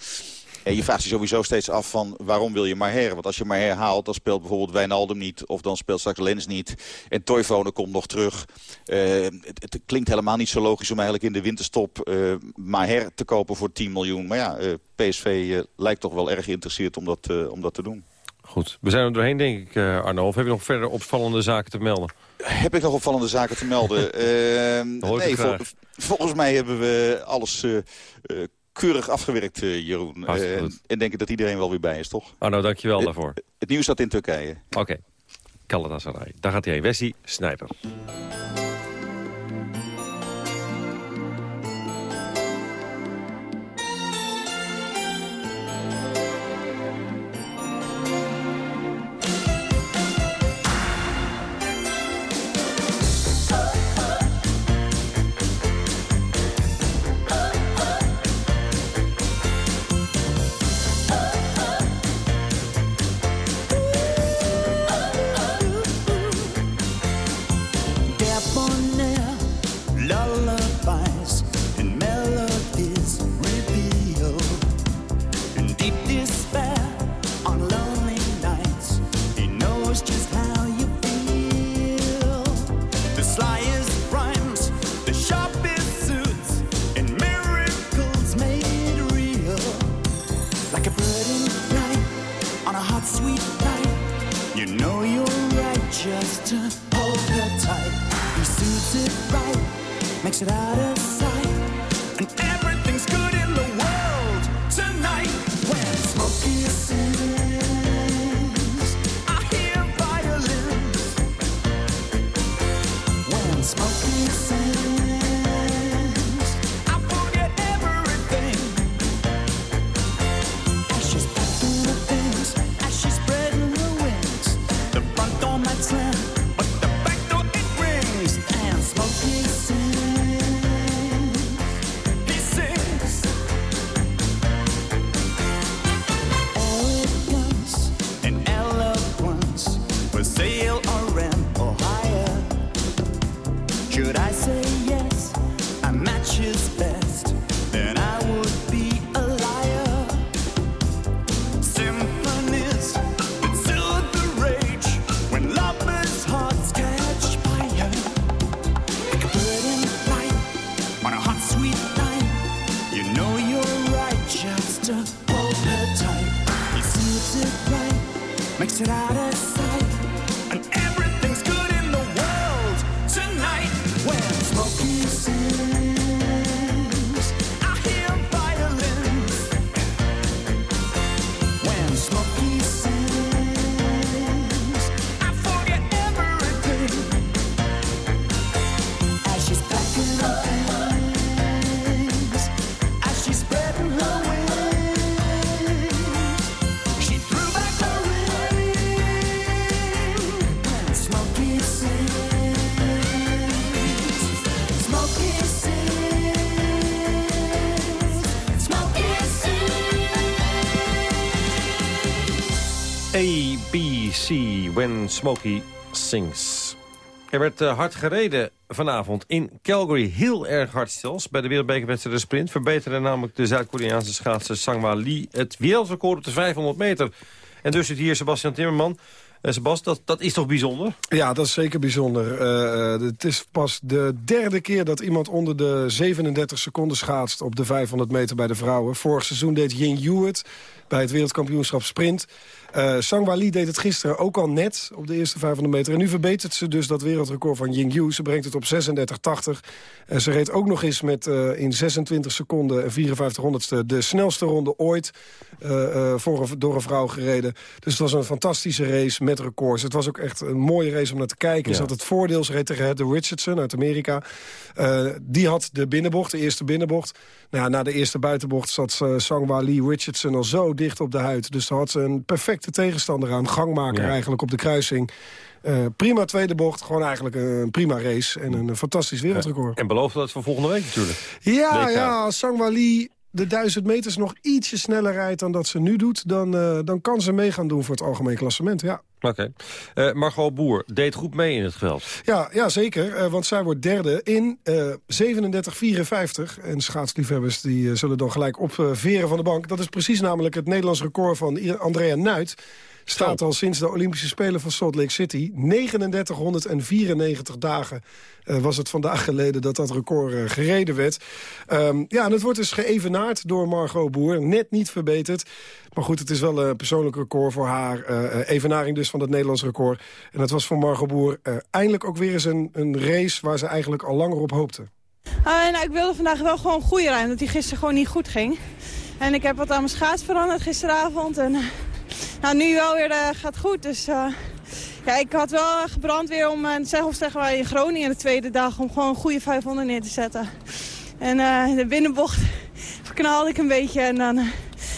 En je vraagt je sowieso steeds af van waarom wil je Maher? Want als je Maher haalt, dan speelt bijvoorbeeld Wijnaldum niet. Of dan speelt straks Lens niet. En Toivonen komt nog terug. Uh, het, het, klinkt helemaal niet zo logisch om eigenlijk in de winterstop uh, Maher te kopen voor 10 miljoen. Maar ja, uh, PSV lijkt toch wel erg geïnteresseerd om dat, om dat te doen. Goed, we zijn er doorheen denk ik Arno. Of heb je nog verder opvallende zaken te melden? Heb ik nog opvallende zaken te melden? *laughs* nee, vol, volgens mij hebben we alles keurig afgewerkt, uh, Jeroen. Uh, en denk ik dat iedereen wel weer bij is, toch? Arno, dankjewel uh, daarvoor. Het nieuws staat in Turkije. Oké, okay. Galatasaray. Daar gaat hij heen. Wesley Snijder. When Smokey Sings. Er werd eh, hard gereden vanavond in Calgary. Heel erg hard zelfs. Bij de wereldbekerwedstrijd de sprint verbeterde namelijk de Zuid-Koreaanse schaatser Sangwa Lee... het wereldrecord op de 500 meter. En dus zit hier Sebastian Timmerman. Uh, Sebas, dat, dat is toch bijzonder? Ja, dat is zeker bijzonder. Eh, het is pas de derde keer dat iemand onder de 37 seconden schaatst... op de 500 meter bij de vrouwen. Vorig seizoen deed Ying Hewitt bij het wereldkampioenschap sprint. Uh, Sangwa Lee deed het gisteren ook al net op de eerste 500 meter. En nu verbetert ze dus dat wereldrecord van Ying Yu. Ze brengt het op 36,80. Uh, ze reed ook nog eens met uh, in 26 seconden en 54 honderdste... de snelste ronde ooit uh, voor een, door een vrouw gereden. Dus het was een fantastische race met records. Het was ook echt een mooie race om naar te kijken. Ja. Ze had het voordeel, ze reed tegen Heather Richardson uit Amerika. die had de binnenbocht, de eerste binnenbocht. Nou ja, na de eerste buitenbocht zat Sangwa Lee Richardson al zo dicht op de huid. Dus daar had ze een perfecte tegenstander aan. Gangmaker ja. eigenlijk op de kruising. Uh, prima tweede bocht, gewoon eigenlijk een prima race. En een fantastisch wereldrecord. Ja, en belooft dat voor volgende week natuurlijk. Ja, ja, Sangwa Lee de duizend meters nog ietsje sneller rijdt dan dat ze nu doet... dan, uh, dan kan ze mee gaan doen voor het algemeen klassement, ja. Oké. Okay. Uh, Margot Boer deed goed mee in het veld. Ja, ja zeker. Uh, want zij wordt derde in uh, 37,54. En schaatsliefhebbers die zullen dan gelijk opveren van de bank. Dat is precies namelijk het Nederlands record van Andrea Nuit. Staat al sinds de Olympische Spelen van Salt Lake City. 3994 dagen uh, was het vandaag geleden dat dat record uh, gereden werd. Um, ja, en het wordt dus geëvenaard door Margot Boer. Net niet verbeterd. Maar goed, het is wel een persoonlijk record voor haar. Uh, evenaring dus van het Nederlands record. En dat was voor Margot Boer eindelijk ook weer eens een, een race... waar ze eigenlijk al langer op hoopte. nou, ik wilde vandaag wel gewoon goede rijden, omdat die gisteren gewoon niet goed ging. En ik heb wat aan mijn schaats veranderd gisteravond. En nou, nu wel weer uh, gaat goed. Dus uh, ja, ik had wel gebrand weer om uh, zelfs tegen wij in Groningen de tweede dag... om gewoon een goede 500 neer te zetten. En de binnenbocht *laughs* verknalde ik een beetje. En dan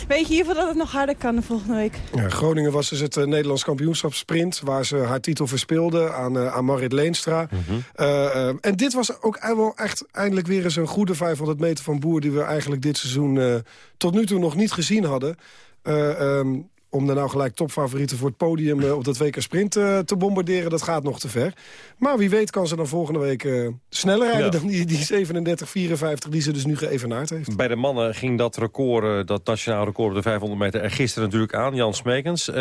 weet je in ieder geval dat het nog harder kan de volgende week. Ja, Groningen was dus het Nederlands kampioenschap sprint... waar ze haar titel verspeelde aan, aan Marit Leenstra. Mm -hmm. en dit was ook wel echt eindelijk weer eens een goede 500 meter van Boer... die we eigenlijk dit seizoen tot nu toe nog niet gezien hadden. Um, om dan nou gelijk topfavorieten voor het podium uh, op dat WK Sprint uh, te bombarderen, dat gaat nog te ver. Maar wie weet kan ze dan volgende week uh, sneller rijden ja. dan die, die 37-54 die ze dus nu geëvenaard heeft. Bij de mannen ging dat record, dat nationaal record op de 500 meter er gisteren natuurlijk aan. Jan Smekens,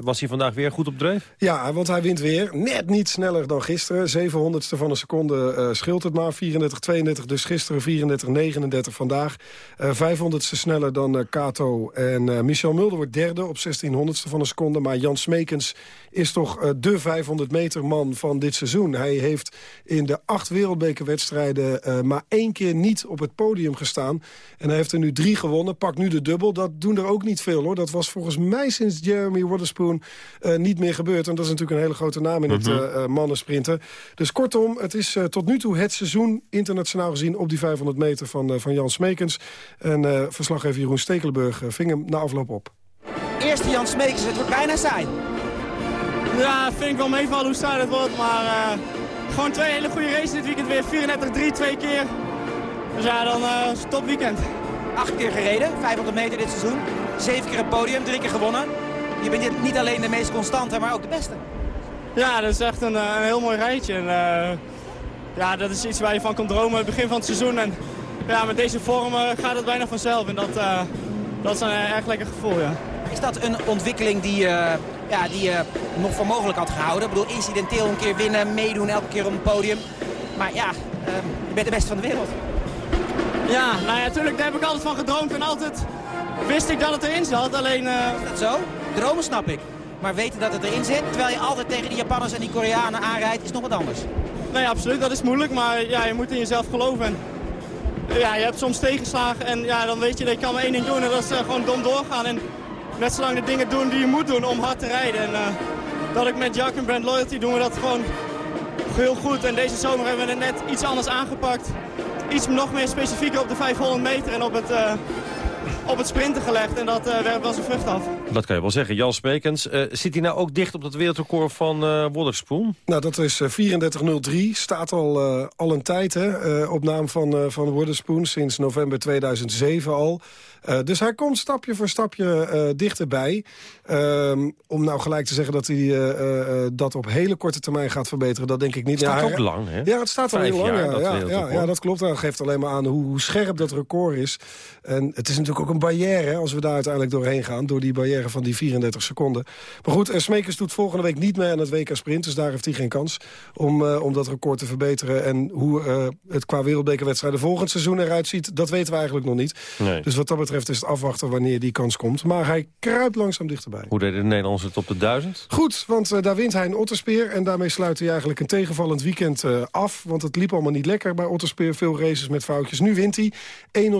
was hij vandaag weer goed op dreef? Ja, want hij wint weer. Net niet sneller dan gisteren. 700ste van een seconde scheelt het maar. 34-32 dus gisteren, 34-39 vandaag. 500ste sneller dan Kato en Michel Mulder wordt derde op 60 1600ste van een seconde. Maar Jan Smekens is toch uh, de 500 meter man van dit seizoen. Hij heeft in de acht wereldbekerwedstrijden uh, maar één keer niet op het podium gestaan. En hij heeft er nu drie gewonnen, pakt nu de dubbel. Dat doen er ook niet veel hoor. Dat was volgens mij sinds Jeremy Waterspoon uh, niet meer gebeurd. En dat is natuurlijk een hele grote naam in het Mhm. mannensprinten. Dus kortom, het is tot nu toe het seizoen internationaal gezien... op die 500 meter van, van Jan Smekens. En verslaggever Jeroen Stekelenburg ving hem na afloop op. Eerste Jan Smekens, het wordt bijna saai. Ja, vind ik wel meevallen hoe saai het wordt. Maar uh, gewoon twee hele goede races dit weekend weer. 34-3 twee keer. Dus ja, dan uh, is het top weekend. Acht keer gereden, 500 meter dit seizoen. Zeven keer het podium, drie keer gewonnen. Je bent niet alleen de meest constante, maar ook de beste. Ja, dat is echt een, een heel mooi rijtje. En, uh, ja, dat is iets waar je van kan dromen het begin van het seizoen. En ja, met deze vorm gaat het bijna vanzelf. En dat, dat is een erg lekker gevoel, ja. Is dat een ontwikkeling die, uh, ja, die je nog voor mogelijk had gehouden? Ik bedoel, incidenteel een keer winnen, meedoen elke keer op een podium. Maar ja, je bent de beste van de wereld. Ja, nou ja, natuurlijk, daar heb ik altijd van gedroomd. En altijd wist ik dat het erin zat. Alleen, Is dat zo? Dromen snap ik. Maar weten dat het erin zit, terwijl je altijd tegen die Japanners en die Koreanen aanrijdt, is nog wat anders. Nee, absoluut. Dat is moeilijk, maar ja, je moet in jezelf geloven. Ja, je hebt soms tegenslagen en ja, dan weet je dat je kan maar één ding doen. En dat is uh, gewoon dom doorgaan. En net zo lang de dingen doen die je moet doen om hard te rijden. En uh, dat ik met Jack en Brand Loyalty doen we dat gewoon heel goed. En deze zomer hebben we het net iets anders aangepakt. Iets nog meer specifieker op de 500 meter en op het... Uh, op het sprinten gelegd en dat uh, werpt wel zijn vrucht af. Dat kan je wel zeggen. Jan Smekens, uh, zit hij nou ook dicht op dat wereldrecord van uh? Nou, dat is 34.03. Staat al, al een tijd hè, op naam van, van Waterspoon. Sinds november 2007 al. Uh, dus hij komt stapje voor stapje uh, dichterbij. Um, om nou gelijk te zeggen dat hij uh, dat op hele korte termijn gaat verbeteren, dat denk ik niet. Het staat ja, ook lang, hè? Ja, het staat al heel lang. ja, dat ja, ja, ja, dat klopt. Dat geeft alleen maar aan hoe, hoe scherp dat record is. En het is natuurlijk ook een barrière als we daar uiteindelijk doorheen gaan. Door die barrière van die 34 seconden. Maar goed, Smekers doet volgende week niet mee aan het WK Sprint. Dus daar heeft hij geen kans om, om dat record te verbeteren. En hoe het qua wereldbekerwedstrijden volgend seizoen eruit ziet, dat weten we eigenlijk nog niet. Nee. Dus wat dat betreft is het afwachten wanneer die kans komt. Maar hij kruipt langzaam dichterbij. Hoe deden de Nederlanders het op de duizend? Goed, want uh, daar wint hij een Otterspeer. En daarmee sluit hij eigenlijk een tegenvallend weekend uh, af. Want het liep allemaal niet lekker bij Otterspeer. Veel races met foutjes. Nu wint hij 1.07.76.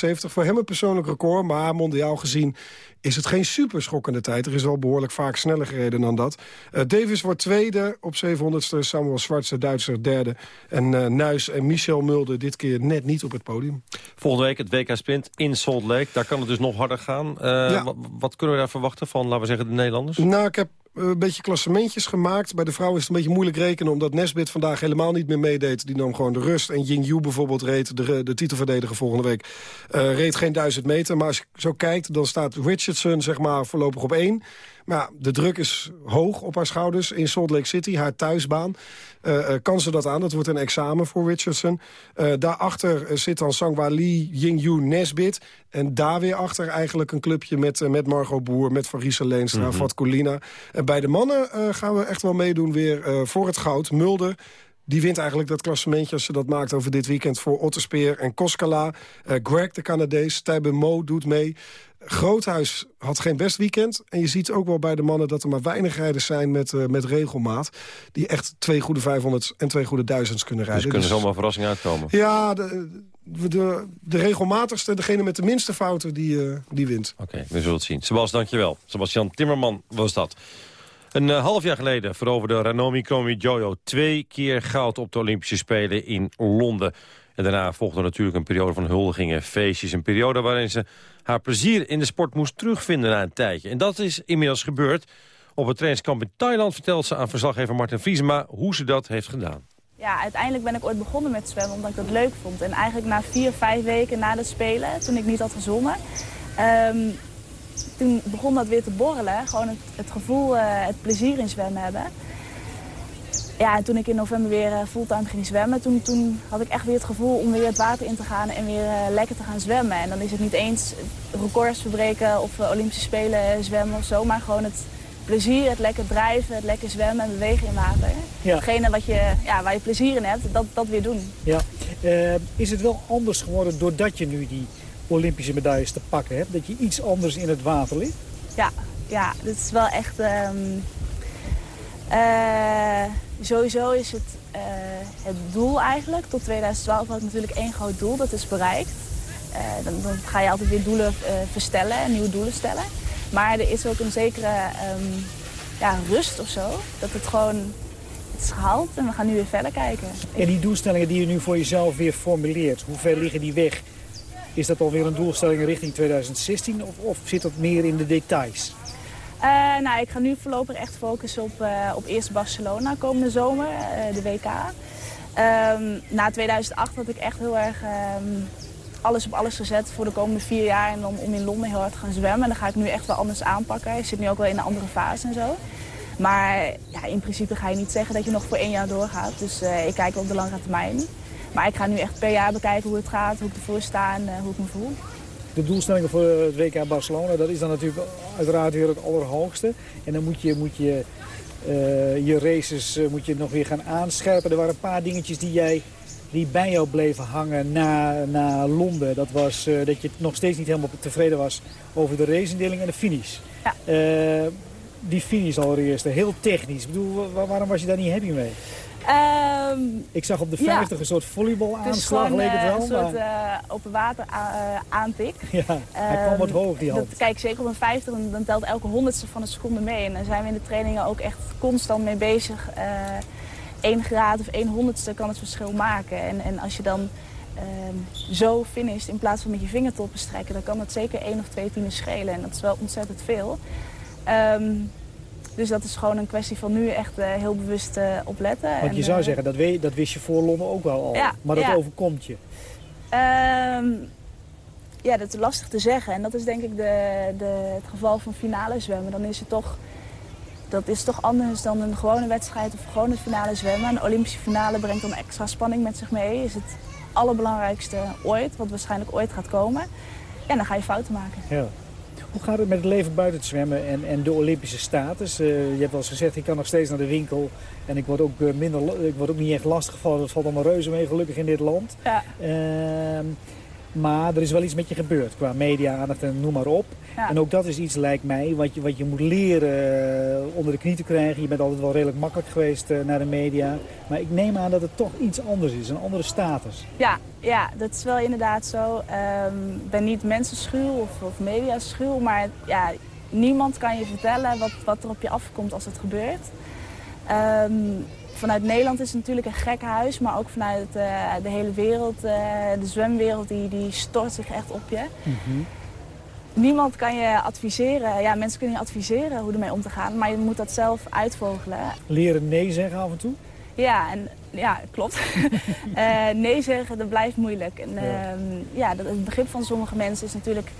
Ja. Voor hem een persoonlijk record. Maar mondiaal gezien is het geen super schokkende tijd. Er is wel behoorlijk vaak sneller gereden dan dat. Uh, Davis wordt tweede op 700ste. Samuel Schwartz, de Duitser, derde. En uh, Nuis en Michel Mulder dit keer net niet op het podium. Volgende week het WK Sprint in Salt Lake. Daar kan het dus nog harder gaan. Uh, ja. wat kunnen we daar verwachten van, laten we zeggen, de Nederlanders? Nou, ik heb een beetje klassementjes gemaakt. Bij de vrouwen is het een beetje moeilijk rekenen... omdat Nesbit vandaag helemaal niet meer meedeed. Die nam gewoon de rust. En Ying Yu bijvoorbeeld reed, de, de titelverdediger volgende week... Uh, reed geen duizend meter. Maar als je zo kijkt, dan staat Richardson zeg maar, voorlopig op één. Maar ja, de druk is hoog op haar schouders in Salt Lake City, haar thuisbaan. Uh, uh, kan ze dat aan? Dat wordt een examen voor Richardson. Uh, daarachter zit dan Sangwa Lee, Ying-Yu, Nesbit. En daar weer achter eigenlijk een clubje met, met Margot Boer... met Van Riesel Leenstra, mm -hmm. Colina. En bij de mannen gaan we echt wel meedoen weer voor het goud. Mulder, die wint eigenlijk dat klassementje als ze dat maakt over dit weekend... voor Otterspeer en Koskala. Uh, Greg, de Canadees, Tijben Mo doet mee. Groothuis had geen best weekend. En je ziet ook wel bij de mannen dat er maar weinig rijders zijn met, uh, met regelmaat. Die echt twee goede 500 en twee goede duizends kunnen rijden. Dus kunnen dus, zomaar verrassing uitkomen. Ja, de, de, de regelmatigste, degene met de minste fouten, die, uh, die wint. Oké, okay, we zullen het zien. Sebas, dankjewel. Sebastian Timmerman was dat. Een uh, half jaar geleden veroverde Ranomi Komi Jojo twee keer goud op de Olympische Spelen in Londen. En daarna volgde natuurlijk een periode van huldigingen, feestjes. Een periode waarin ze haar plezier in de sport moest terugvinden na een tijdje. En dat is inmiddels gebeurd. Op het trainingskamp in Thailand vertelt ze aan verslaggever Martin Vriesema hoe ze dat heeft gedaan. Ja, uiteindelijk ben ik ooit begonnen met zwemmen omdat ik dat leuk vond. En eigenlijk na vier, vijf weken na de Spelen, toen ik niet had gezongen... Um, toen begon dat weer te borrelen. Gewoon het, gevoel, uh, het plezier in zwemmen hebben. Ja, en toen ik in november weer uh, fulltime ging zwemmen... Toen, toen had ik echt weer het gevoel om weer het water in te gaan en weer uh, lekker te gaan zwemmen. En dan is het niet eens records verbreken of uh, Olympische Spelen zwemmen of zo... maar gewoon het plezier, het lekker drijven, het lekker zwemmen en bewegen in water. Ja. Hetgene wat je, ja, waar je plezier in hebt, dat, dat weer doen. Ja. Uh, is het wel anders geworden doordat je nu die Olympische medailles te pakken hebt? Dat je iets anders in het water ligt? Ja, ja, dit is wel echt... ehm, eh, sowieso is het eh, het doel eigenlijk. Tot 2012 had ik natuurlijk één groot doel, dat is bereikt. Eh, dan, dan ga je altijd weer doelen eh, verstellen en nieuwe doelen stellen. Maar er is ook een zekere ehm, ja, rust of zo. Dat het gewoon het is gehaald en we gaan nu weer verder kijken. En die doelstellingen die je nu voor jezelf weer formuleert, hoe ver liggen die weg? Is dat alweer een doelstelling richting 2016 of, of zit dat meer in de details? Eh, nou, ik ga nu voorlopig echt focussen op, eh, op eerst Barcelona komende zomer, eh, de WK. Ehm, na 2008 had ik echt heel erg ehm, alles op alles gezet voor de komende vier jaar. En dan om in Londen heel hard te gaan zwemmen. En dan ga ik nu echt wel anders aanpakken. Ik zit nu ook wel in een andere fase en zo. Maar ja, in principe ga je niet zeggen dat je nog voor één jaar doorgaat. Dus ik kijk op de langere termijn. Maar ik ga nu echt per jaar bekijken hoe het gaat, hoe ik ervoor sta en hoe ik me voel. De doelstellingen voor het WK Barcelona, dat is dan natuurlijk uiteraard weer het allerhoogste. En dan moet je, moet je eh, je races eh, moet je nog weer gaan aanscherpen. Er waren een paar dingetjes die, jij, die bij jou bleven hangen na, na Londen. Dat was eh, dat je nog steeds niet helemaal tevreden was over de raceindeling en de finish. Ja. Die finish allereerst, heel technisch. Ik bedoel, wa- waarom was je daar niet happy mee? Ehm, Ik zag op de Ja. 50 een soort volleybalaanslag, gewoon leek eh, het wel. een soort maar- eh, open water eh, aantik. *laughs* ja, hij kwam wat hoog, die hand. Dat, kijk, zeker op een 50, dan, dan telt elke honderdste van een seconde mee. En daar zijn we in de trainingen ook echt constant mee bezig. Eén graad of één honderdste kan het verschil maken. En, en als je dan ehm, zo finisht in plaats van met je vingertoppen strekken... dan kan dat zeker één of twee tienen schelen. En dat is wel ontzettend veel. Ehm, dus dat is gewoon een kwestie van nu echt eh, heel bewust eh, opletten. Want En, je zou eh, zeggen, dat, dat wist je voor Londen ook wel al. Ja, maar dat ja. overkomt je. Ehm, ja, dat is lastig te zeggen. En dat is denk ik de, de, het geval van finale zwemmen. Dan is het toch, dat is toch anders dan een gewone wedstrijd of gewoon een finale zwemmen. Een Olympische finale brengt dan extra spanning met zich mee. Is het allerbelangrijkste ooit, wat waarschijnlijk ooit gaat komen. En dan ga je fouten maken. Ja. Hoe gaat het met het leven buiten het zwemmen en, en de Olympische status? Eh, je hebt wel eens gezegd, ik kan nog steeds naar de winkel. En ik word ook, eh, minder, ik word ook niet echt lastiggevallen. Dat valt allemaal reuze mee, gelukkig in dit land. Ja. Ehm, maar er is wel iets met je gebeurd qua media-aandacht en noem maar op. Ja. En ook dat is iets, lijkt mij, wat je, wat je moet leren eh, onder de knie te krijgen. Je bent altijd wel redelijk makkelijk geweest eh, naar de media. Maar ik neem aan dat het toch iets anders is, een andere status. Ja, ja, dat is wel inderdaad zo. Ehm, Ik ben niet mensenschuw of, of mediaschuw, maar ja, niemand kan je vertellen wat, wat er op je afkomt als het gebeurt. Ehm, vanuit Nederland is het natuurlijk een gek huis, maar ook vanuit eh, de hele wereld, eh, de zwemwereld, die, die stort zich echt op je. Niemand kan je adviseren, ja, mensen kunnen je adviseren hoe ermee om te gaan, maar je moet dat zelf uitvogelen. Leren nee zeggen af en toe? Ja, en, ja klopt. *laughs* Eh, nee zeggen, dat blijft moeilijk. En, Ja. ehm, ja, dat, het begrip van sommige mensen is natuurlijk...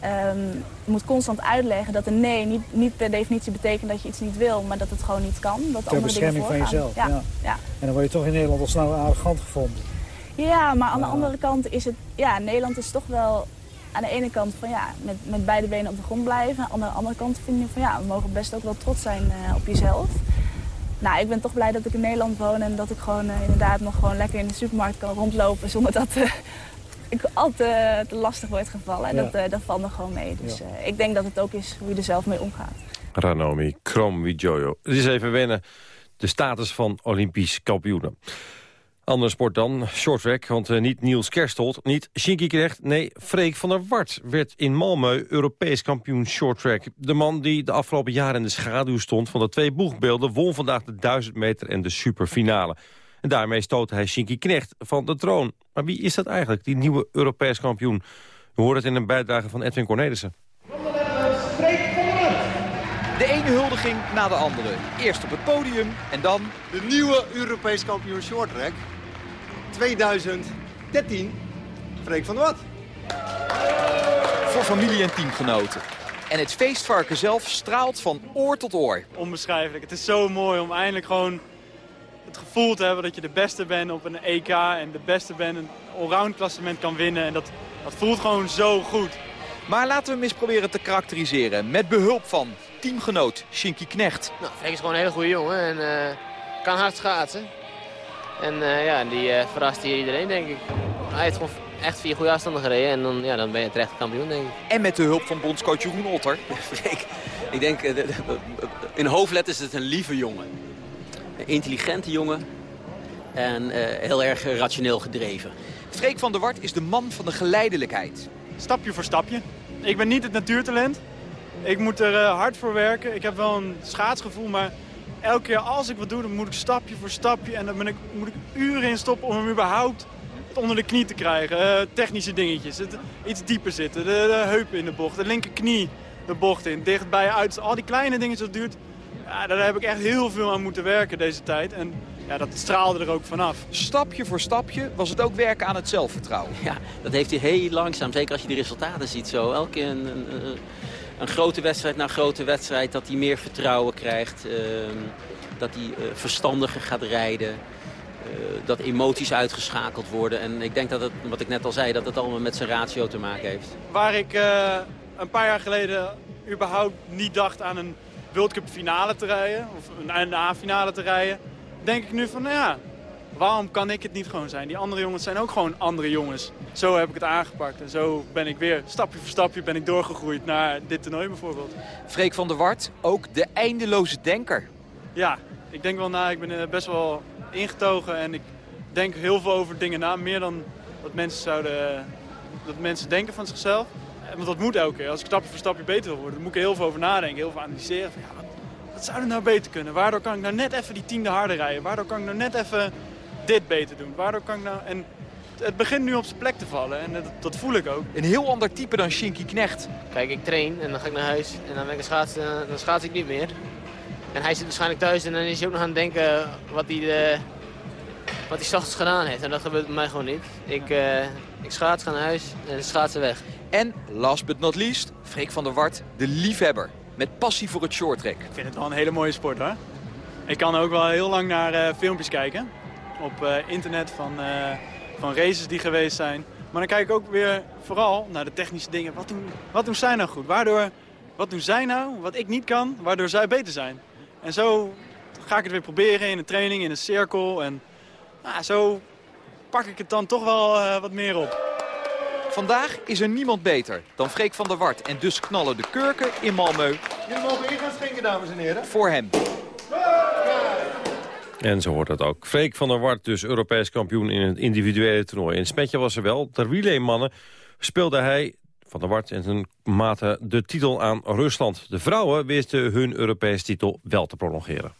je moet constant uitleggen dat een nee niet, niet per definitie betekent dat je iets niet wil... maar dat het gewoon niet kan. Dat Ter bescherming van jezelf. Ja, ja. ja. En dan word je toch in Nederland al snel arrogant gevonden. Ja, maar aan de andere kant is het... Ja, Nederland is toch wel aan de ene kant van ja, met, met beide benen op de grond blijven. Aan de andere kant vind je van ja, we mogen best ook wel trots zijn eh, op jezelf. Nou, ik ben toch blij dat ik in Nederland woon en dat ik gewoon eh, inderdaad nog gewoon lekker in de supermarkt kan rondlopen zonder dat eh, ik al te, te lastig word gevallen. Ja. Dat, eh, dat valt me gewoon mee. Dus eh, ik denk dat het ook is hoe je er zelf mee omgaat. Ranomi Kromwijjojo. Het is even wennen. De status van Olympisch kampioenen. Andere sport dan, shorttrack, want eh, niet Niels Kerstold, niet Shinky Knecht, nee, Freek van der Wart werd in Malmö Europees kampioen shorttrack. De man die de afgelopen jaren in de schaduw stond van de twee boegbeelden won vandaag de 1000 meter en de superfinale. En daarmee stootte hij Shinky Knecht van de troon. Maar wie is dat eigenlijk, die nieuwe Europees kampioen? We horen het in een bijdrage van Edwin Cornelissen. De ene huldiging na de andere. Eerst op het podium en dan... De nieuwe Europees kampioen shorttrack 2013. Freek van der Wat. voor familie en teamgenoten. En het feestvarken zelf straalt van oor tot oor. Onbeschrijfelijk. Het is zo mooi om eindelijk gewoon het gevoel te hebben dat je de beste bent op een EK. En de beste bent een allround klassement kan winnen. En dat, dat voelt gewoon zo goed. Maar laten we hem eens proberen te karakteriseren. Met behulp van teamgenoot Shinky Knecht. Nou, Freek is gewoon een hele goede jongen en eh, kan hard schaatsen. En eh, ja, die eh, verrast hier iedereen, denk ik. Hij heeft gewoon echt vier goede afstanden gereden. En dan, ja, dan ben je terecht kampioen, denk ik. En met de hulp van bondscoach Jeroen Otter. Freek, *laughs* ik denk, de- de- in hoofdletters is het een lieve jongen. Intelligente jongen. En eh, heel erg rationeel gedreven. Freek van der Wart is de man van de geleidelijkheid. Stapje voor stapje. Ik ben niet het natuurtalent. Ik moet er eh, hard voor werken. Ik heb wel een schaatsgevoel, maar elke keer als ik wat doe, dan moet ik stapje voor stapje. En dan ben ik, moet ik uren in stoppen om hem überhaupt onder de knie te krijgen. Eh, technische dingetjes, het, iets dieper zitten, de, de heup in de bocht, de linkerknie de bocht in, dichtbij uit. Al die kleine dingetjes, dat duurt. Ja, daar heb ik echt heel veel aan moeten werken deze tijd. En ja, dat straalde er ook vanaf. Stapje voor stapje was het ook werken aan het zelfvertrouwen. Ja, dat heeft hij heel langzaam. Zeker als je de resultaten ziet zo. Elke keer een, een, een- grote wedstrijd na grote wedstrijd. Dat hij meer vertrouwen krijgt. ehm, dat hij eh, verstandiger gaat rijden. eh, dat emoties uitgeschakeld worden. En ik denk dat het, wat ik net al zei, dat het allemaal met zijn ratio te maken heeft. Waar ik eh, een paar jaar geleden überhaupt niet dacht aan een World Cup finale te rijden, of een NA-finale te rijden, denk ik nu van, nou ja, waarom kan ik het niet gewoon zijn? Die andere jongens zijn ook gewoon andere jongens. Zo heb ik het aangepakt en zo ben ik weer, stapje voor stapje, ben ik doorgegroeid naar dit toernooi bijvoorbeeld. Freek van der Wart, ook de eindeloze denker. Ja, ik denk wel na, ik ben eh, best wel ingetogen en ik denk heel veel over dingen na, meer dan dat mensen zouden, dat mensen denken van zichzelf. Eh, Want dat moet elke keer. Als ik stapje voor stapje beter wil worden, dan moet ik er heel veel over nadenken, heel veel analyseren. Van, ja, wat, wat zou er nou beter kunnen? Waardoor kan ik nou net even die tiende harder rijden? Waardoor kan ik nou net even dit beter doen? Waardoor kan ik nou... En het begint nu op zijn plek te vallen en dat, dat voel ik ook. Een heel ander type dan Shinky Knecht. Kijk, ik train en dan ga ik naar huis en dan ben ik een schaats, eh, dan schaats ik niet meer. En hij zit waarschijnlijk thuis en dan is hij ook nog aan het denken wat hij, de, wat hij 's ochtends gedaan heeft. En dat gebeurt bij mij gewoon niet. Ik, eh, ik schaats, ga naar huis en schaatsen weg. En, last but not least, Freek van der Wart, de liefhebber. Met passie voor het shorttrack. Ik vind het wel een hele mooie sport hoor. Ik kan ook wel heel lang naar eh, filmpjes kijken. Op eh, internet van, eh, van races die geweest zijn. Maar dan kijk ik ook weer vooral naar de technische dingen. Wat doen, wat doen zij nou goed? Waardoor, wat doen zij nou, wat ik niet kan, waardoor zij beter zijn? En zo ga ik het weer proberen in een training, in een cirkel. En nou, zo pak ik het dan toch wel wat meer op. Vandaag is er niemand beter dan Freek van der Wart. En dus knallen de kurken in Malmö Jullie mogen in gaan schenken, dames en heren. voor hem. En zo hoort dat ook. Freek van der Wart, dus Europees kampioen in het individuele toernooi. In Spetje was er wel. De relaymannen speelde hij, van der Wart en zijn maten, de titel aan Rusland. De vrouwen wisten hun Europees titel wel te prolongeren.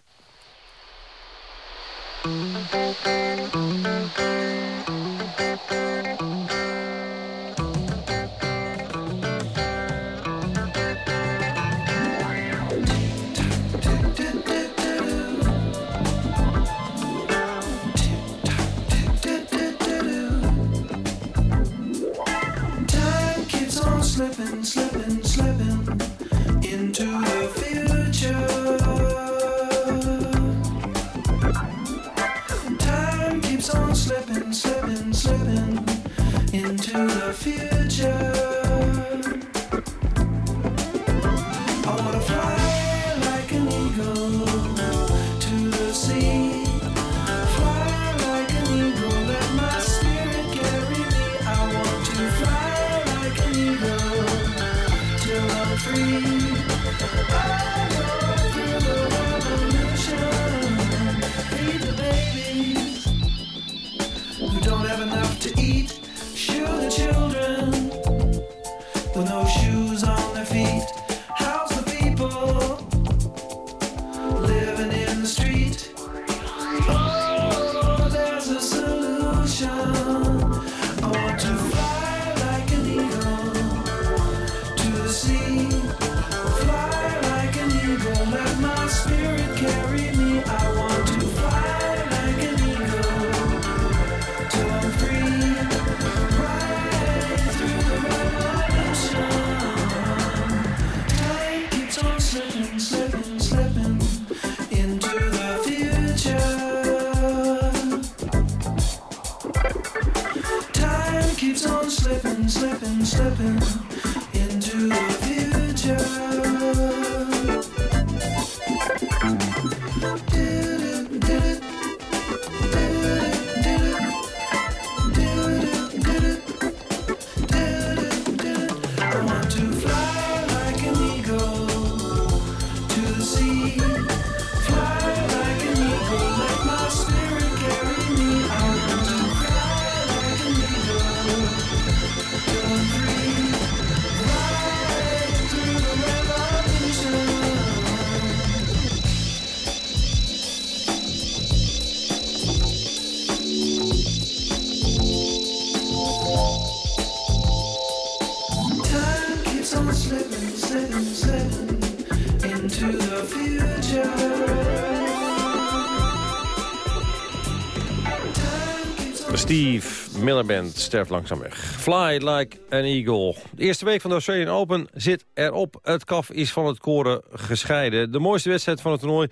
Miller Band sterft langzaam weg. Fly like an eagle. De eerste week van de Australian Open zit erop. Het kaf is van het koren gescheiden. De mooiste wedstrijd van het toernooi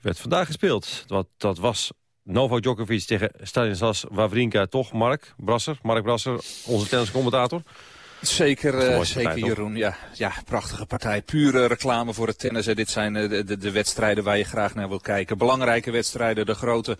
werd vandaag gespeeld. Dat, dat was Novak Djokovic tegen Stanislas Wawrinka. Toch, Mark Brasser? Mark Brasser, onze tenniscommentator. Zeker, eh, zeker? Jeroen. Ja, ja, prachtige partij. Pure reclame voor het tennis. Dit zijn eh, de, de, de wedstrijden waar je graag naar wilt kijken. Belangrijke wedstrijden, de grote,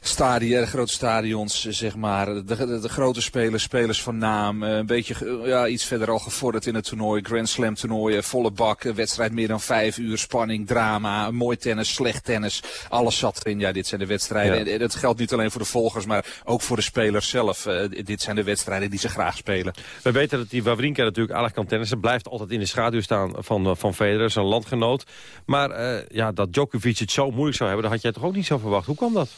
stadia, de grote stadions, zeg maar. De, de, de grote spelers, spelers van naam. eh, Een beetje ja, iets verder al gevorderd in het toernooi. Grand Slam toernooien, volle bak. Wedstrijd meer dan vijf uur, spanning, drama. Mooi tennis, slecht tennis. Alles zat erin. Ja, dit zijn de wedstrijden. Ja. En dat geldt niet alleen voor de volgers, maar ook voor de spelers zelf. Dit zijn de wedstrijden die ze graag spelen. We weten dat die Wawrinka natuurlijk aardig kan tennissen. Blijft altijd in de schaduw staan van, eh, van Federer, zijn landgenoot. Maar eh, ja, dat Djokovic het zo moeilijk zou hebben... dat had jij toch ook niet zo verwacht. Hoe kwam dat?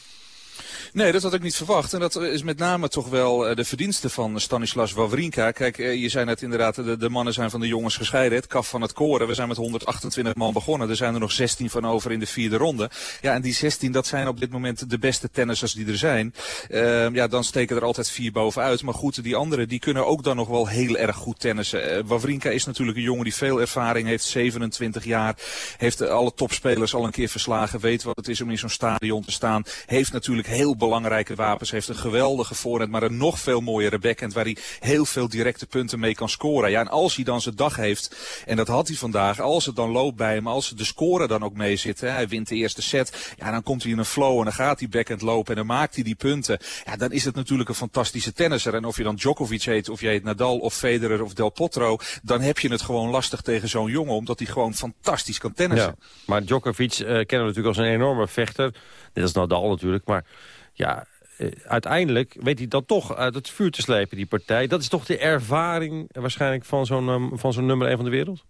Nee, dat had ik niet verwacht. En dat is met name toch wel eh, de verdienste van Stanislas Wawrinka. Kijk, eh, je zei net inderdaad, de, mannen zijn van de jongens gescheiden. Het kaf van het koren. We zijn met 128 man begonnen. Er zijn er nog 16 van over in de vierde ronde. Ja, en die 16, dat zijn op dit moment de beste tennissers die er zijn. Ehm, ja, dan steken er altijd vier bovenuit. Maar goed, die anderen, die kunnen ook dan nog wel heel erg goed tennissen. Eh, Wawrinka is natuurlijk een jongen die veel ervaring heeft. 27 jaar. Heeft alle topspelers al een keer verslagen. Weet wat het is om in zo'n stadion te staan. Heeft natuurlijk heel belangrijke wapens. Heeft een geweldige voorhand, maar een nog veel mooiere backhand waar hij heel veel directe punten mee kan scoren. Ja, en als hij dan zijn dag heeft, en dat had hij vandaag, als het dan loopt bij hem, als de score dan ook mee zit, hè, hij wint de eerste set, ja, dan komt hij in een flow en dan gaat hij backhand lopen en dan maakt hij die punten. Ja, dan is het natuurlijk een fantastische tennisser. En of je dan Djokovic heet, of je heet Nadal of Federer of Del Potro, dan heb je het gewoon lastig tegen zo'n jongen, omdat hij gewoon fantastisch kan tennissen. Ja, maar Djokovic eh, kennen we natuurlijk als een enorme vechter. Dit is Nadal natuurlijk, maar ja, eh, uiteindelijk weet hij dat toch uit het vuur te slepen, die partij. Dat is toch de ervaring waarschijnlijk van zo'n ehm, van zo'n nummer 1 van de wereld?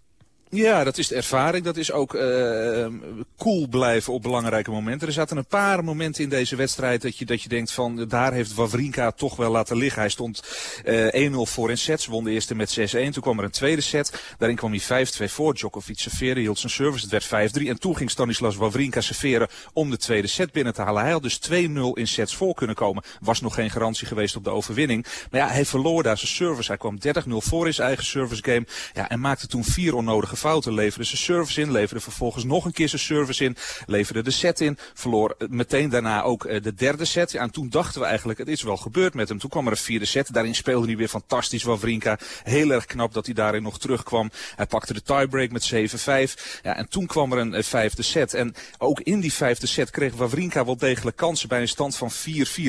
Ja, dat is de ervaring. Dat is ook eh, cool blijven op belangrijke momenten. Er zaten een paar momenten in deze wedstrijd dat je, dat je denkt van... daar heeft Wawrinka toch wel laten liggen. Hij stond eh 1-0 voor in sets, won de eerste met 6-1. Toen kwam er een tweede set. Daarin kwam hij 5-2 voor. Djokovic serveerde, hield zijn service. Het werd 5-3. En toen ging Stanislas Wawrinka serveren om de tweede set binnen te halen. Hij had dus 2-0 in sets voor kunnen komen. Was nog geen garantie geweest op de overwinning. Maar ja, hij verloor daar zijn service. Hij kwam 30-0 voor in zijn eigen service game. Ja, en maakte toen vier onnodige fouten. Leverde zijn service in, leverde vervolgens nog een keer zijn service in. Leverde de set in. Verloor eh, meteen daarna ook eh, de derde set. Ja, en toen dachten we eigenlijk, het is wel gebeurd met hem. Toen kwam er een vierde set. Daarin speelde hij weer fantastisch Wawrinka. Heel erg knap dat hij daarin nog terugkwam. Hij pakte de tiebreak met 7-5. Ja, en toen kwam er een eh, vijfde set. En ook in die vijfde set kreeg Wawrinka wel degelijk kansen bij een stand van 4-4.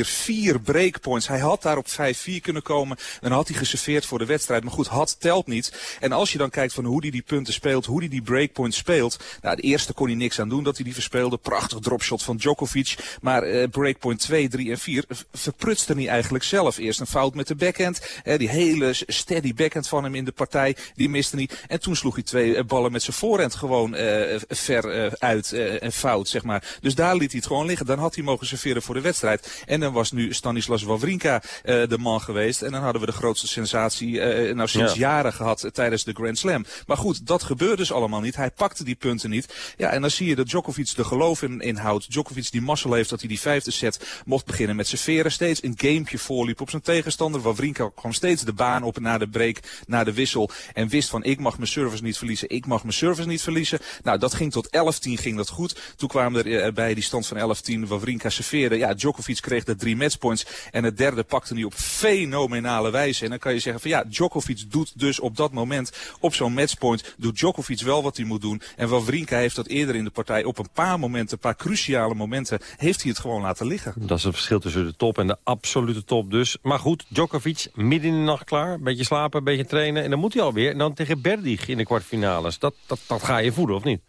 Vier breakpoints. Hij had daar op 5-4 kunnen komen. Dan had hij geserveerd voor de wedstrijd. Maar goed, had telt niet. En als je dan kijkt van hoe hij die punten speelt, hoe hij die breakpoints speelt. Nou, de eerste kon hij niks aan doen dat hij die verspeelde. Prachtig dropshot van Djokovic. Maar eh, breakpoint 2, 3 en 4 v- verprutste hij eigenlijk zelf. Eerst een fout met de backhand. Eh, die hele steady backhand van hem in de partij, die miste hij. En toen sloeg hij twee eh, ballen met zijn voorhand gewoon eh, ver uit en fout, zeg maar. Dus daar liet hij het gewoon liggen. Dan had hij mogen serveren voor de wedstrijd. En dan was nu Stanislas Wawrinka de man geweest. En dan hadden we de grootste sensatie nou sinds Ja. jaren gehad eh, tijdens de Grand Slam. Maar goed, dat gebeurde dus allemaal niet. Hij pakte die punten niet. Ja, en dan zie je dat Djokovic de geloof in, houdt. Djokovic die mazzel heeft dat hij die vijfde set mocht beginnen met serveren. Steeds een gamepje voorliep op zijn tegenstander. Wawrinka kwam steeds de baan op na de break, na de wissel. En wist van ik mag mijn service niet verliezen. Ik mag mijn service niet verliezen. Nou, dat ging tot 11-10 ging dat goed. Toen kwamen er eh, bij die stand van 11-10 Wawrinka serveerde. Ja, Djokovic kreeg de drie matchpoints. En het derde pakte hij op fenomenale wijze. En dan kan je zeggen van ja, Djokovic doet dus op dat moment op zo'n matchpoint, Djokovic wel wat hij moet doen. En Wawrinka heeft dat eerder in de partij op een paar momenten, een paar cruciale momenten, heeft hij het gewoon laten liggen. Dat is het verschil tussen de top en de absolute top dus. Maar goed, Djokovic midden in de nacht klaar. Beetje slapen, beetje trainen. En dan moet hij alweer. En dan tegen Berdig in de kwartfinales. Dat, dat, dat ga je voeden, of niet?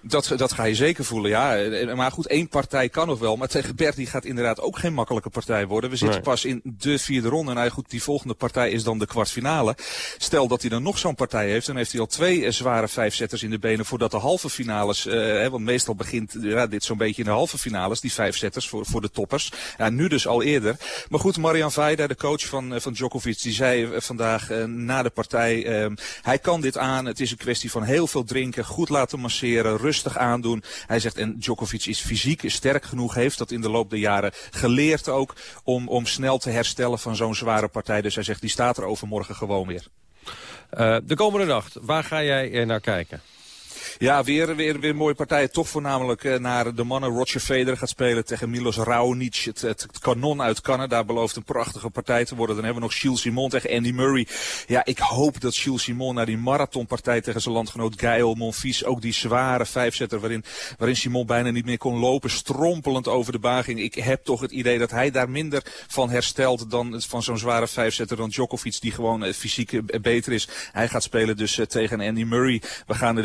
Dat, dat ga je zeker voelen, ja. Maar goed, één partij kan nog wel. Maar tegen Berti gaat inderdaad ook geen makkelijke partij worden. We zitten Nee. pas in de vierde ronde. En nou goed, die volgende partij is dan de kwartfinale. Stel dat hij dan nog zo'n partij heeft, dan heeft hij al twee eh, zware vijfzetters in de benen voordat de halve finales, eh, hè, want meestal begint ja, dit zo'n beetje in de halve finales, die vijfzetters voor, voor de toppers. Ja, nu dus al eerder. Maar goed, Marian Vaida, de coach van, eh, van Djokovic, die zei eh, vandaag eh, na de partij, eh, hij kan dit aan. Het is een kwestie van heel veel drinken, goed laten masseren, rustig aandoen. Hij zegt, en Djokovic is fysiek sterk genoeg, heeft dat in de loop der jaren geleerd ook, om, om snel te herstellen van zo'n zware partij. Dus hij zegt, die staat er overmorgen gewoon weer. Eh, de komende nacht, waar ga jij eh, naar kijken? Ja, weer, weer, weer mooie partijen. Toch voornamelijk eh, naar de mannen. Roger Federer gaat spelen tegen Milos Raonic. Het, het, kanon uit Canada belooft een prachtige partij te worden. Dan hebben we nog Gilles Simon tegen Andy Murray. Ja, ik hoop dat Gilles Simon naar die marathonpartij tegen zijn landgenoot Gaël Monfils... ook die zware vijfzetter waarin, waarin Simon bijna niet meer kon lopen... strompelend over de baan ging. Ik heb toch het idee dat hij daar minder van herstelt... dan van zo'n zware vijfzetter dan Djokovic... die gewoon eh, fysiek eh, beter is. Hij gaat spelen dus tegen Andy Murray. We gaan de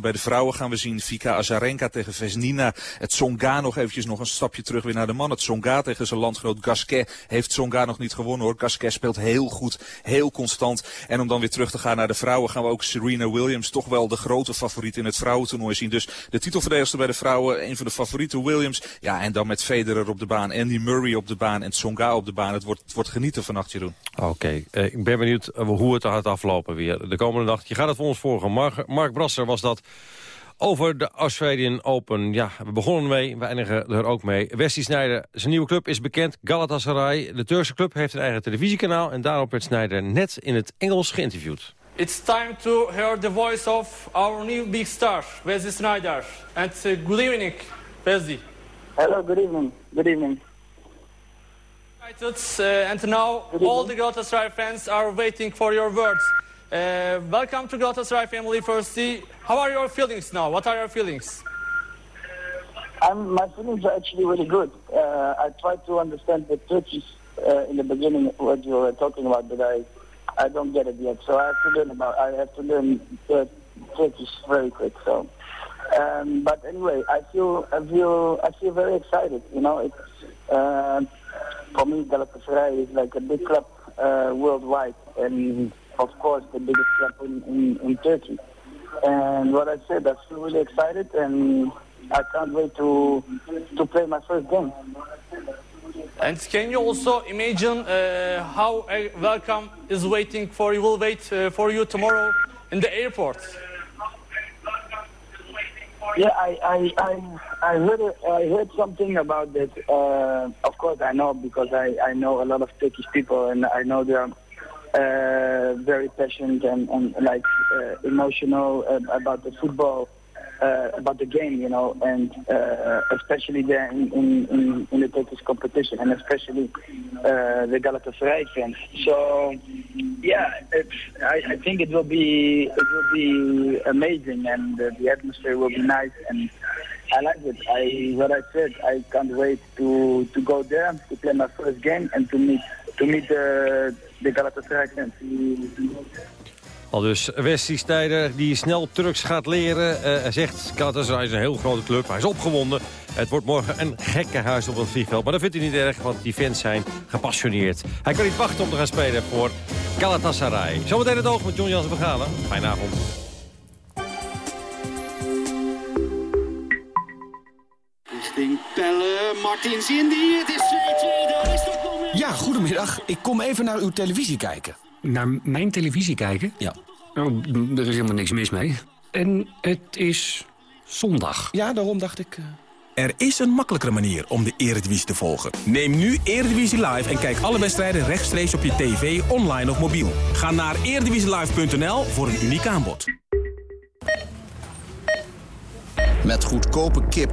bij de vrouwen gaan we zien. Vika Azarenka tegen Vesnina. Het Tsonga nog eventjes nog een stapje terug weer naar de man. Het Tsonga tegen zijn landgenoot Gasquet. Heeft Tsonga nog niet gewonnen hoor. Gasquet speelt heel goed, heel constant. En om dan weer terug te gaan naar de vrouwen gaan we ook Serena Williams, toch wel de grote favoriet in het vrouwentoernooi zien. Dus de titelverdedigster bij de vrouwen, een van de favorieten Williams. Ja, en dan met Federer op de baan, Andy Murray op de baan en Tsonga op de baan. Het wordt, wordt genieten vannacht, Jeroen. Oké, eh, ik ben benieuwd eh, hoe het gaat aflopen weer de komende nacht. Je gaat het voor ons volgen. Mark Brasser was dat over de Australian Open. Ja, we begonnen mee, we eindigen er ook mee. Wesley Sneijder, zijn nieuwe club is bekend, Galatasaray. De Turkse club heeft een eigen televisiekanaal... en daarop werd Sneijder net in het Engels geïnterviewd. It's time to hear the voice of our new big star, Wesley Sneijder. And uh, good evening, Wesley. Hello, good evening. Good evening. Uh, and now all the Galatasaray fans are waiting for your words. Uh, welcome to Galatasaray family firstly. How are your feelings now? What are your feelings? I'm, my feelings are actually really good. Uh, I tried to understand the Turkish uh, in the beginning what you were talking about, but I I don't get it yet. So I have to learn about. I have to learn uh, Turkish very quick. So, um, but anyway, I feel I feel I feel very excited. You know, it's uh, for me Galatasaray is like a big club uh, worldwide, and of course the biggest club in, in, in Turkey. And what I said, I feel really excited, and I can't wait to to play my first game. And can you also imagine uh, how a welcome is waiting for you? Will wait uh, for you tomorrow in the airport. Yeah, I I I, I heard I heard something about that. Uh, of course, I know because I I know a lot of Turkish people, and I know they are uh, very passionate and and like uh, emotional uh, about the football. Uh, about the game, you know, and uh, especially there in, in, in, the Turkish competition, and especially uh, the Galatasaray fans. So, yeah, it's, I, I think it will be it will be amazing, and uh, the atmosphere will be nice, and I like it. I what I said, I can't wait to to go there to play my first game and to meet to meet the the Galatasaray fans. Al dus Wesley Snijder die snel Turks gaat leren. Eh, hij zegt, Galatasaray is een heel grote club. Hij is opgewonden. Het wordt morgen een gekke huis op het vliegveld. Maar dat vindt hij niet erg, want die fans zijn gepassioneerd. Hij kan niet wachten om te gaan spelen voor Galatasaray. Zometeen het oog met John Jans Begalen. Fijne avond. Richting Pelle, Martins Indy, het is Ja, goedemiddag. Ik kom even naar uw televisie kijken. Naar mijn televisie kijken? Ja. Oh, er is helemaal niks mis mee. En het is zondag. Ja, daarom dacht ik... eh, Er is een makkelijkere manier om de Eredivisie te volgen. Neem nu Eredivisie Live en kijk alle wedstrijden rechtstreeks op je tv, online of mobiel. Ga naar eredivisielive.nl voor een uniek aanbod. Met goedkope kip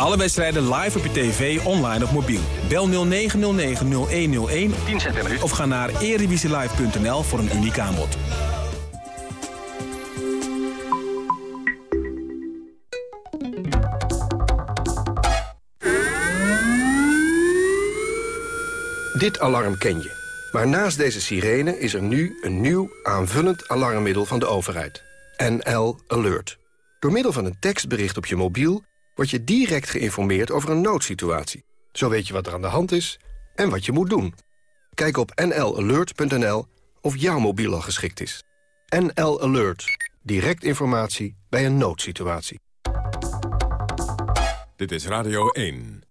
Alle wedstrijden live op je tv, online of mobiel. Bel 0909-0101 10 cent per minuut. of ga naar eredivisielive.nl voor een uniek aanbod. Dit alarm ken je. Maar naast deze sirene is er nu een nieuw aanvullend alarmmiddel van de overheid. NL Alert. Door middel van een tekstbericht op je mobiel... word je direct geïnformeerd over een noodsituatie. Zo weet je wat er aan de hand is en wat je moet doen. Kijk op nlalert.nl of jouw mobiel al geschikt is. NL Alert. Direct informatie bij een noodsituatie. Dit is Radio 1.